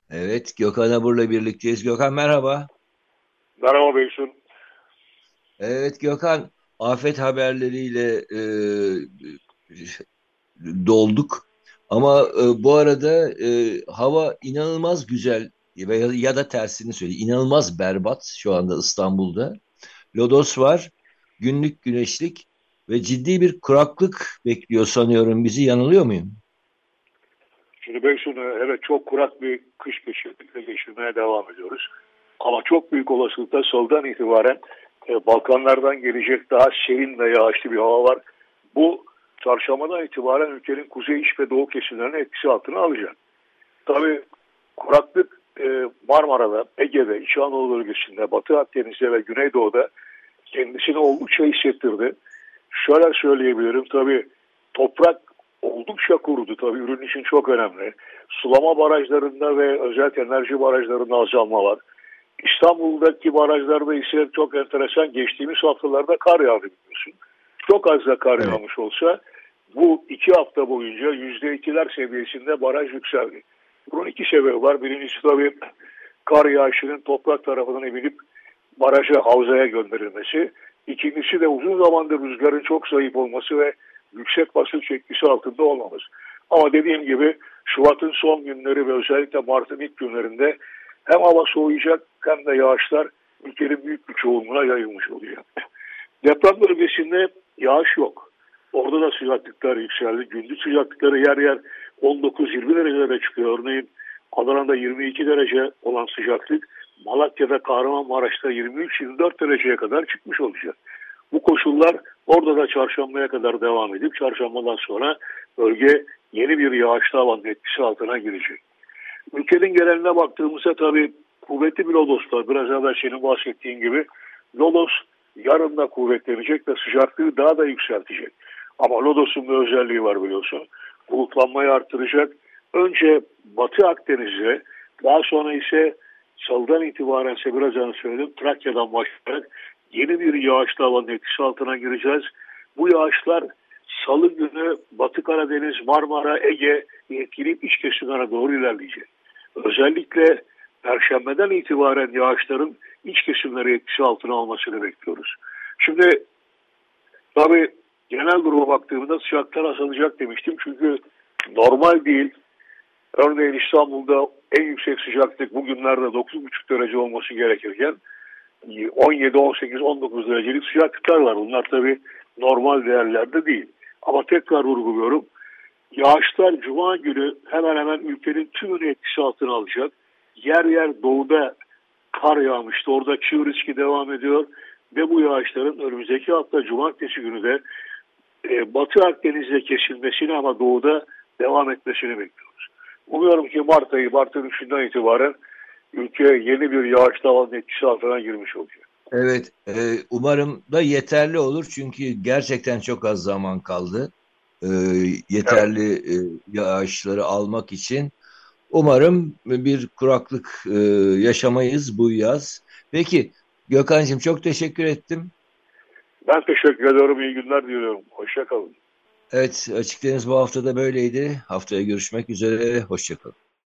Evet Gökhan Abur'la birlikteyiz. Gökhan merhaba. Merhaba Beysun. Evet Gökhan afet haberleriyle e, dolduk. Ama e, bu arada e, hava inanılmaz güzel ya, ya da tersini söyle inanılmaz berbat şu anda İstanbul'da. Lodos var, günlük güneşlik ve ciddi bir kuraklık bekliyor sanıyorum bizi. Yanılıyor muyum? Şimdi ben şunu evet çok kurak bir kış geçirmeye devam ediyoruz. Ama çok büyük olasılıkla soldan itibaren e, Balkanlardan gelecek daha serin ve yağışlı bir hava var. Bu çarşambadan itibaren ülkenin kuzey iç ve doğu kesimlerinin etkisi altına alacak. Tabii kuraklık Marmara'da, Ege'de, İç Anadolu bölgesinde, Batı Akdeniz'de ve Güneydoğu'da kendisini oldukça hissettirdi. Şöyle söyleyebilirim tabii toprak oldukça kurudu tabii ürün için çok önemli. Sulama barajlarında ve özel enerji barajlarında azalma var. İstanbul'daki barajlarda ise çok enteresan geçtiğimiz haftalarda kar yağdı biliyorsun. Çok az da kar evet. yağmış olsa bu iki hafta boyunca yüzde ikiler seviyesinde baraj yükseldi. Bunun iki sebebi var. Birincisi tabii kar yağışının toprak tarafından emilip baraja, havzaya gönderilmesi. İkincisi de uzun zamandır rüzgarın çok zayıf olması ve yüksek basınç etkisi altında olmamız. Ama dediğim gibi Şubat'ın son günleri ve özellikle Mart'ın ilk günlerinde hem hava soğuyacak hem de yağışlar ülkenin büyük bir çoğunluğuna yayılmış oluyor. Deprem bölgesinde yağış yok. Orada da sıcaklıklar yükseldi. Gündüz sıcaklıkları yer yer 19-20 derecelere çıkıyor. Örneğin Adana'da 22 derece olan sıcaklık Malatya'da Kahramanmaraş'ta 23-24 dereceye kadar çıkmış olacak. Bu koşullar orada da çarşambaya kadar devam edip çarşambadan sonra bölge yeni bir yağışlı havanın etkisi altına girecek. Ülkenin geneline baktığımızda tabii kuvvetli bir lodos. Biraz evvel senin bahsettiğin gibi lodos yarın da kuvvetlenecek ve sıcaklığı daha da yükseltecek. Ama lodos'un bir özelliği var biliyorsun bulutlanmayı artıracak. Önce Batı Akdeniz'e daha sonra ise salıdan itibaren ise biraz önce söyledim Trakya'dan başlayarak yeni bir yağışlı havanın etkisi altına gireceğiz. Bu yağışlar salı günü Batı Karadeniz, Marmara, Ege etkileyip iç kesimlere doğru ilerleyecek. Özellikle Perşembeden itibaren yağışların iç kesimleri etkisi altına almasını bekliyoruz. Şimdi tabii genel duruma baktığımda sıcaklar azalacak demiştim. Çünkü normal değil. Örneğin İstanbul'da en yüksek sıcaklık bugünlerde 9,5 derece olması gerekirken 17, 18, 19 derecelik sıcaklıklar var. Bunlar tabii normal değerlerde değil. Ama tekrar vurguluyorum. Yağışlar Cuma günü hemen hemen ülkenin tümünü etkisi altına alacak. Yer yer doğuda kar yağmıştı. Orada çığ riski devam ediyor. Ve bu yağışların önümüzdeki hafta Cumartesi günü de e, Batı Akdeniz'de kesilmesini ama doğuda devam etmesini bekliyoruz. Umuyorum ki Mart ayı, Mart'ın 3'ünden itibaren ülke yeni bir yağış havanın etkisi altına girmiş olacak. Evet, e, umarım da yeterli olur çünkü gerçekten çok az zaman kaldı. E, yeterli evet. yağışları almak için. Umarım bir kuraklık yaşamayız bu yaz. Peki Gökhan'cığım çok teşekkür ettim. Ben teşekkür ediyorum. İyi günler diliyorum. Hoşçakalın. Evet, açık deniz bu hafta da böyleydi. Haftaya görüşmek üzere, hoşçakalın.